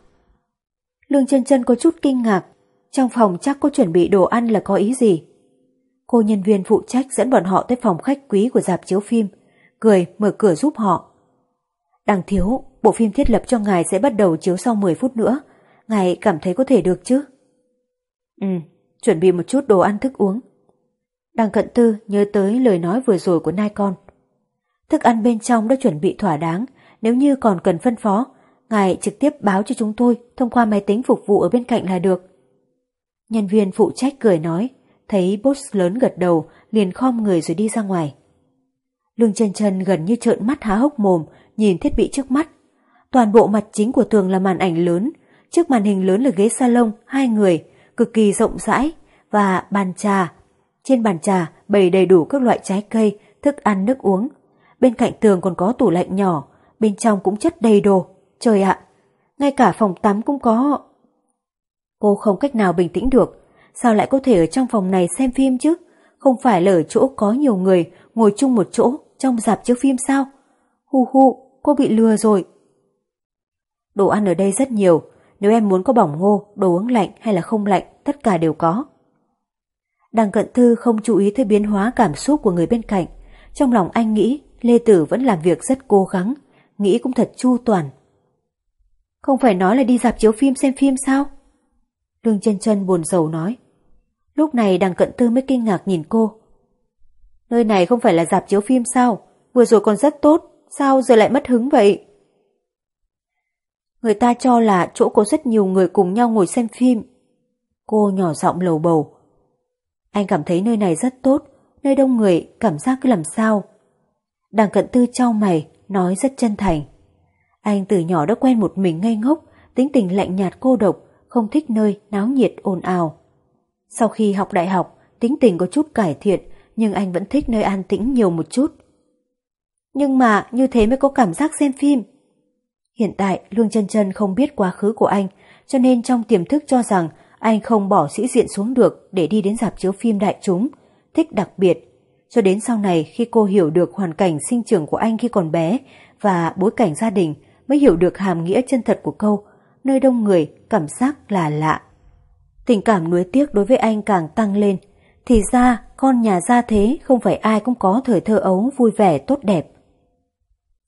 Lương chân chân có chút kinh ngạc, trong phòng chắc có chuẩn bị đồ ăn là có ý gì? Cô nhân viên phụ trách dẫn bọn họ tới phòng khách quý của dạp chiếu phim, cười mở cửa giúp họ. Đằng thiếu, bộ phim thiết lập cho ngài sẽ bắt đầu chiếu sau 10 phút nữa, ngài cảm thấy có thể được chứ? Ừ, chuẩn bị một chút đồ ăn thức uống. Đằng cận tư nhớ tới lời nói vừa rồi của nai con. Thức ăn bên trong đã chuẩn bị thỏa đáng, nếu như còn cần phân phó, ngài trực tiếp báo cho chúng tôi thông qua máy tính phục vụ ở bên cạnh là được. Nhân viên phụ trách cười nói, thấy boss lớn gật đầu, liền khom người rồi đi ra ngoài. Lương chân chân gần như trợn mắt há hốc mồm, nhìn thiết bị trước mắt. Toàn bộ mặt chính của tường là màn ảnh lớn, trước màn hình lớn là ghế salon, hai người, cực kỳ rộng rãi, và bàn trà. Trên bàn trà bày đầy đủ các loại trái cây, thức ăn nước uống. Bên cạnh tường còn có tủ lạnh nhỏ, bên trong cũng chất đầy đồ. Trời ạ, ngay cả phòng tắm cũng có. Cô không cách nào bình tĩnh được, sao lại có thể ở trong phòng này xem phim chứ? Không phải là ở chỗ có nhiều người ngồi chung một chỗ trong dạp chiếu phim sao? Hu hu, cô bị lừa rồi. Đồ ăn ở đây rất nhiều, nếu em muốn có bỏng ngô, đồ uống lạnh hay là không lạnh, tất cả đều có. Đằng cận thư không chú ý tới biến hóa cảm xúc của người bên cạnh. Trong lòng anh nghĩ Lê Tử vẫn làm việc rất cố gắng, nghĩ cũng thật chu toàn. Không phải nói là đi dạp chiếu phim xem phim sao? Lương chân chân buồn rầu nói. Lúc này đằng cận tư mới kinh ngạc nhìn cô. Nơi này không phải là dạp chiếu phim sao? Vừa rồi còn rất tốt, sao giờ lại mất hứng vậy? Người ta cho là chỗ có rất nhiều người cùng nhau ngồi xem phim. Cô nhỏ giọng lầu bầu. Anh cảm thấy nơi này rất tốt, nơi đông người cảm giác cứ làm sao. Đằng cận tư trao mày, nói rất chân thành. Anh từ nhỏ đã quen một mình ngây ngốc, tính tình lạnh nhạt cô độc, không thích nơi náo nhiệt ồn ào. Sau khi học đại học, tính tình có chút cải thiện, nhưng anh vẫn thích nơi an tĩnh nhiều một chút. Nhưng mà như thế mới có cảm giác xem phim. Hiện tại Lương chân chân không biết quá khứ của anh, cho nên trong tiềm thức cho rằng anh không bỏ sĩ diện xuống được để đi đến dạp chiếu phim đại chúng, thích đặc biệt. Cho đến sau này khi cô hiểu được hoàn cảnh sinh trưởng của anh khi còn bé và bối cảnh gia đình mới hiểu được hàm nghĩa chân thật của câu nơi đông người cảm giác là lạ. Tình cảm nuối tiếc đối với anh càng tăng lên. Thì ra con nhà gia thế không phải ai cũng có thời thơ ấu vui vẻ tốt đẹp.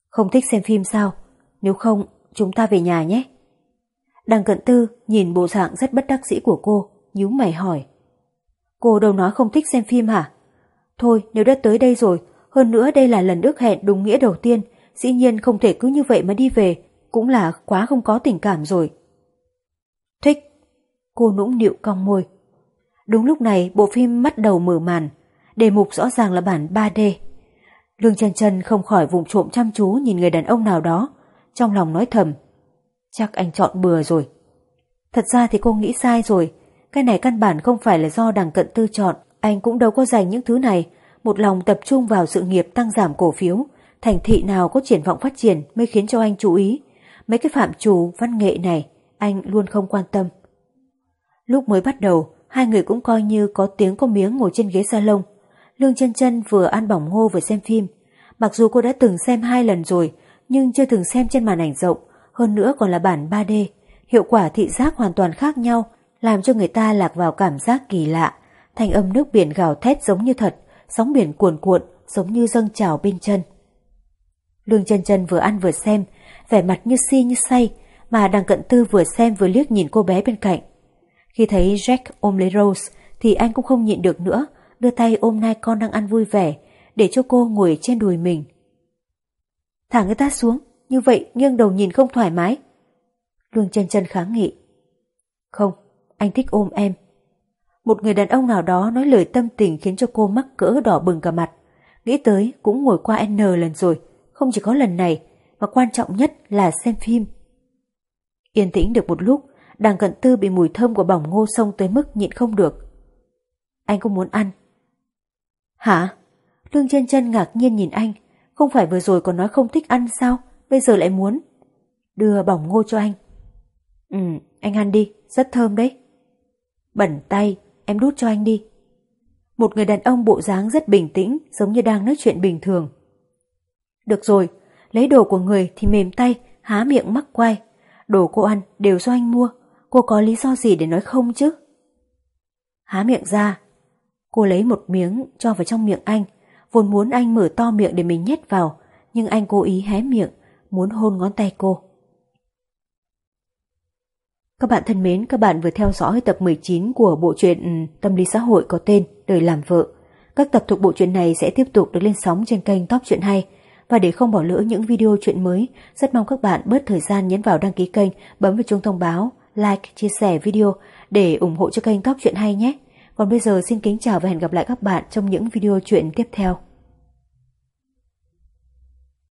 Không thích xem phim sao? Nếu không, chúng ta về nhà nhé. Đằng cận tư nhìn bộ dạng rất bất đắc dĩ của cô, nhíu mày hỏi. Cô đâu nói không thích xem phim hả? Thôi, nếu đã tới đây rồi, hơn nữa đây là lần ước hẹn đúng nghĩa đầu tiên, dĩ nhiên không thể cứ như vậy mà đi về, cũng là quá không có tình cảm rồi. Thích. Cô nũng nịu cong môi. Đúng lúc này bộ phim bắt đầu mở màn, đề mục rõ ràng là bản 3D. Lương chân chân không khỏi vùng trộm chăm chú nhìn người đàn ông nào đó, trong lòng nói thầm. Chắc anh chọn bừa rồi. Thật ra thì cô nghĩ sai rồi, cái này căn bản không phải là do đằng cận tư chọn, anh cũng đâu có dành những thứ này, một lòng tập trung vào sự nghiệp tăng giảm cổ phiếu, thành thị nào có triển vọng phát triển mới khiến cho anh chú ý. Mấy cái phạm trù văn nghệ này, anh luôn không quan tâm. Lúc mới bắt đầu, hai người cũng coi như có tiếng có miếng ngồi trên ghế salon. Lương chân chân vừa ăn bỏng ngô vừa xem phim. Mặc dù cô đã từng xem hai lần rồi, nhưng chưa từng xem trên màn ảnh rộng, hơn nữa còn là bản 3D. Hiệu quả thị giác hoàn toàn khác nhau, làm cho người ta lạc vào cảm giác kỳ lạ. Thanh âm nước biển gào thét giống như thật, sóng biển cuồn cuộn giống như dâng trào bên chân. Lương chân chân vừa ăn vừa xem, vẻ mặt như si như say, mà đằng cận tư vừa xem vừa liếc nhìn cô bé bên cạnh. Khi thấy Jack ôm lấy Rose thì anh cũng không nhịn được nữa, đưa tay ôm nai con đang ăn vui vẻ, để cho cô ngồi trên đùi mình. Thả người ta xuống, như vậy nghiêng đầu nhìn không thoải mái. Lương chân chân kháng nghị. Không, anh thích ôm em. Một người đàn ông nào đó nói lời tâm tình khiến cho cô mắc cỡ đỏ bừng cả mặt. Nghĩ tới cũng ngồi qua N lần rồi, không chỉ có lần này, mà quan trọng nhất là xem phim. Yên tĩnh được một lúc, đằng cận tư bị mùi thơm của bỏng ngô sông tới mức nhịn không được. Anh cũng muốn ăn. Hả? Lương chân chân ngạc nhiên nhìn anh, không phải vừa rồi còn nói không thích ăn sao, bây giờ lại muốn. Đưa bỏng ngô cho anh. Ừ, anh ăn đi, rất thơm đấy. Bẩn tay, em đút cho anh đi. Một người đàn ông bộ dáng rất bình tĩnh, giống như đang nói chuyện bình thường. Được rồi, lấy đồ của người thì mềm tay, há miệng mắc quay. Đồ cô ăn đều do anh mua, cô có lý do gì để nói không chứ? Há miệng ra, cô lấy một miếng cho vào trong miệng anh, vốn muốn anh mở to miệng để mình nhét vào, nhưng anh cố ý hé miệng, muốn hôn ngón tay cô. Các bạn thân mến, các bạn vừa theo dõi tập 19 của bộ truyện ừ, tâm lý xã hội có tên Đời làm vợ. Các tập thuộc bộ truyện này sẽ tiếp tục được lên sóng trên kênh Top Truyện Hay. Và để không bỏ lỡ những video chuyện mới, rất mong các bạn bớt thời gian nhấn vào đăng ký kênh, bấm vào chuông thông báo, like, chia sẻ video để ủng hộ cho kênh Top Truyện Hay nhé. Còn bây giờ xin kính chào và hẹn gặp lại các bạn trong những video chuyện tiếp theo.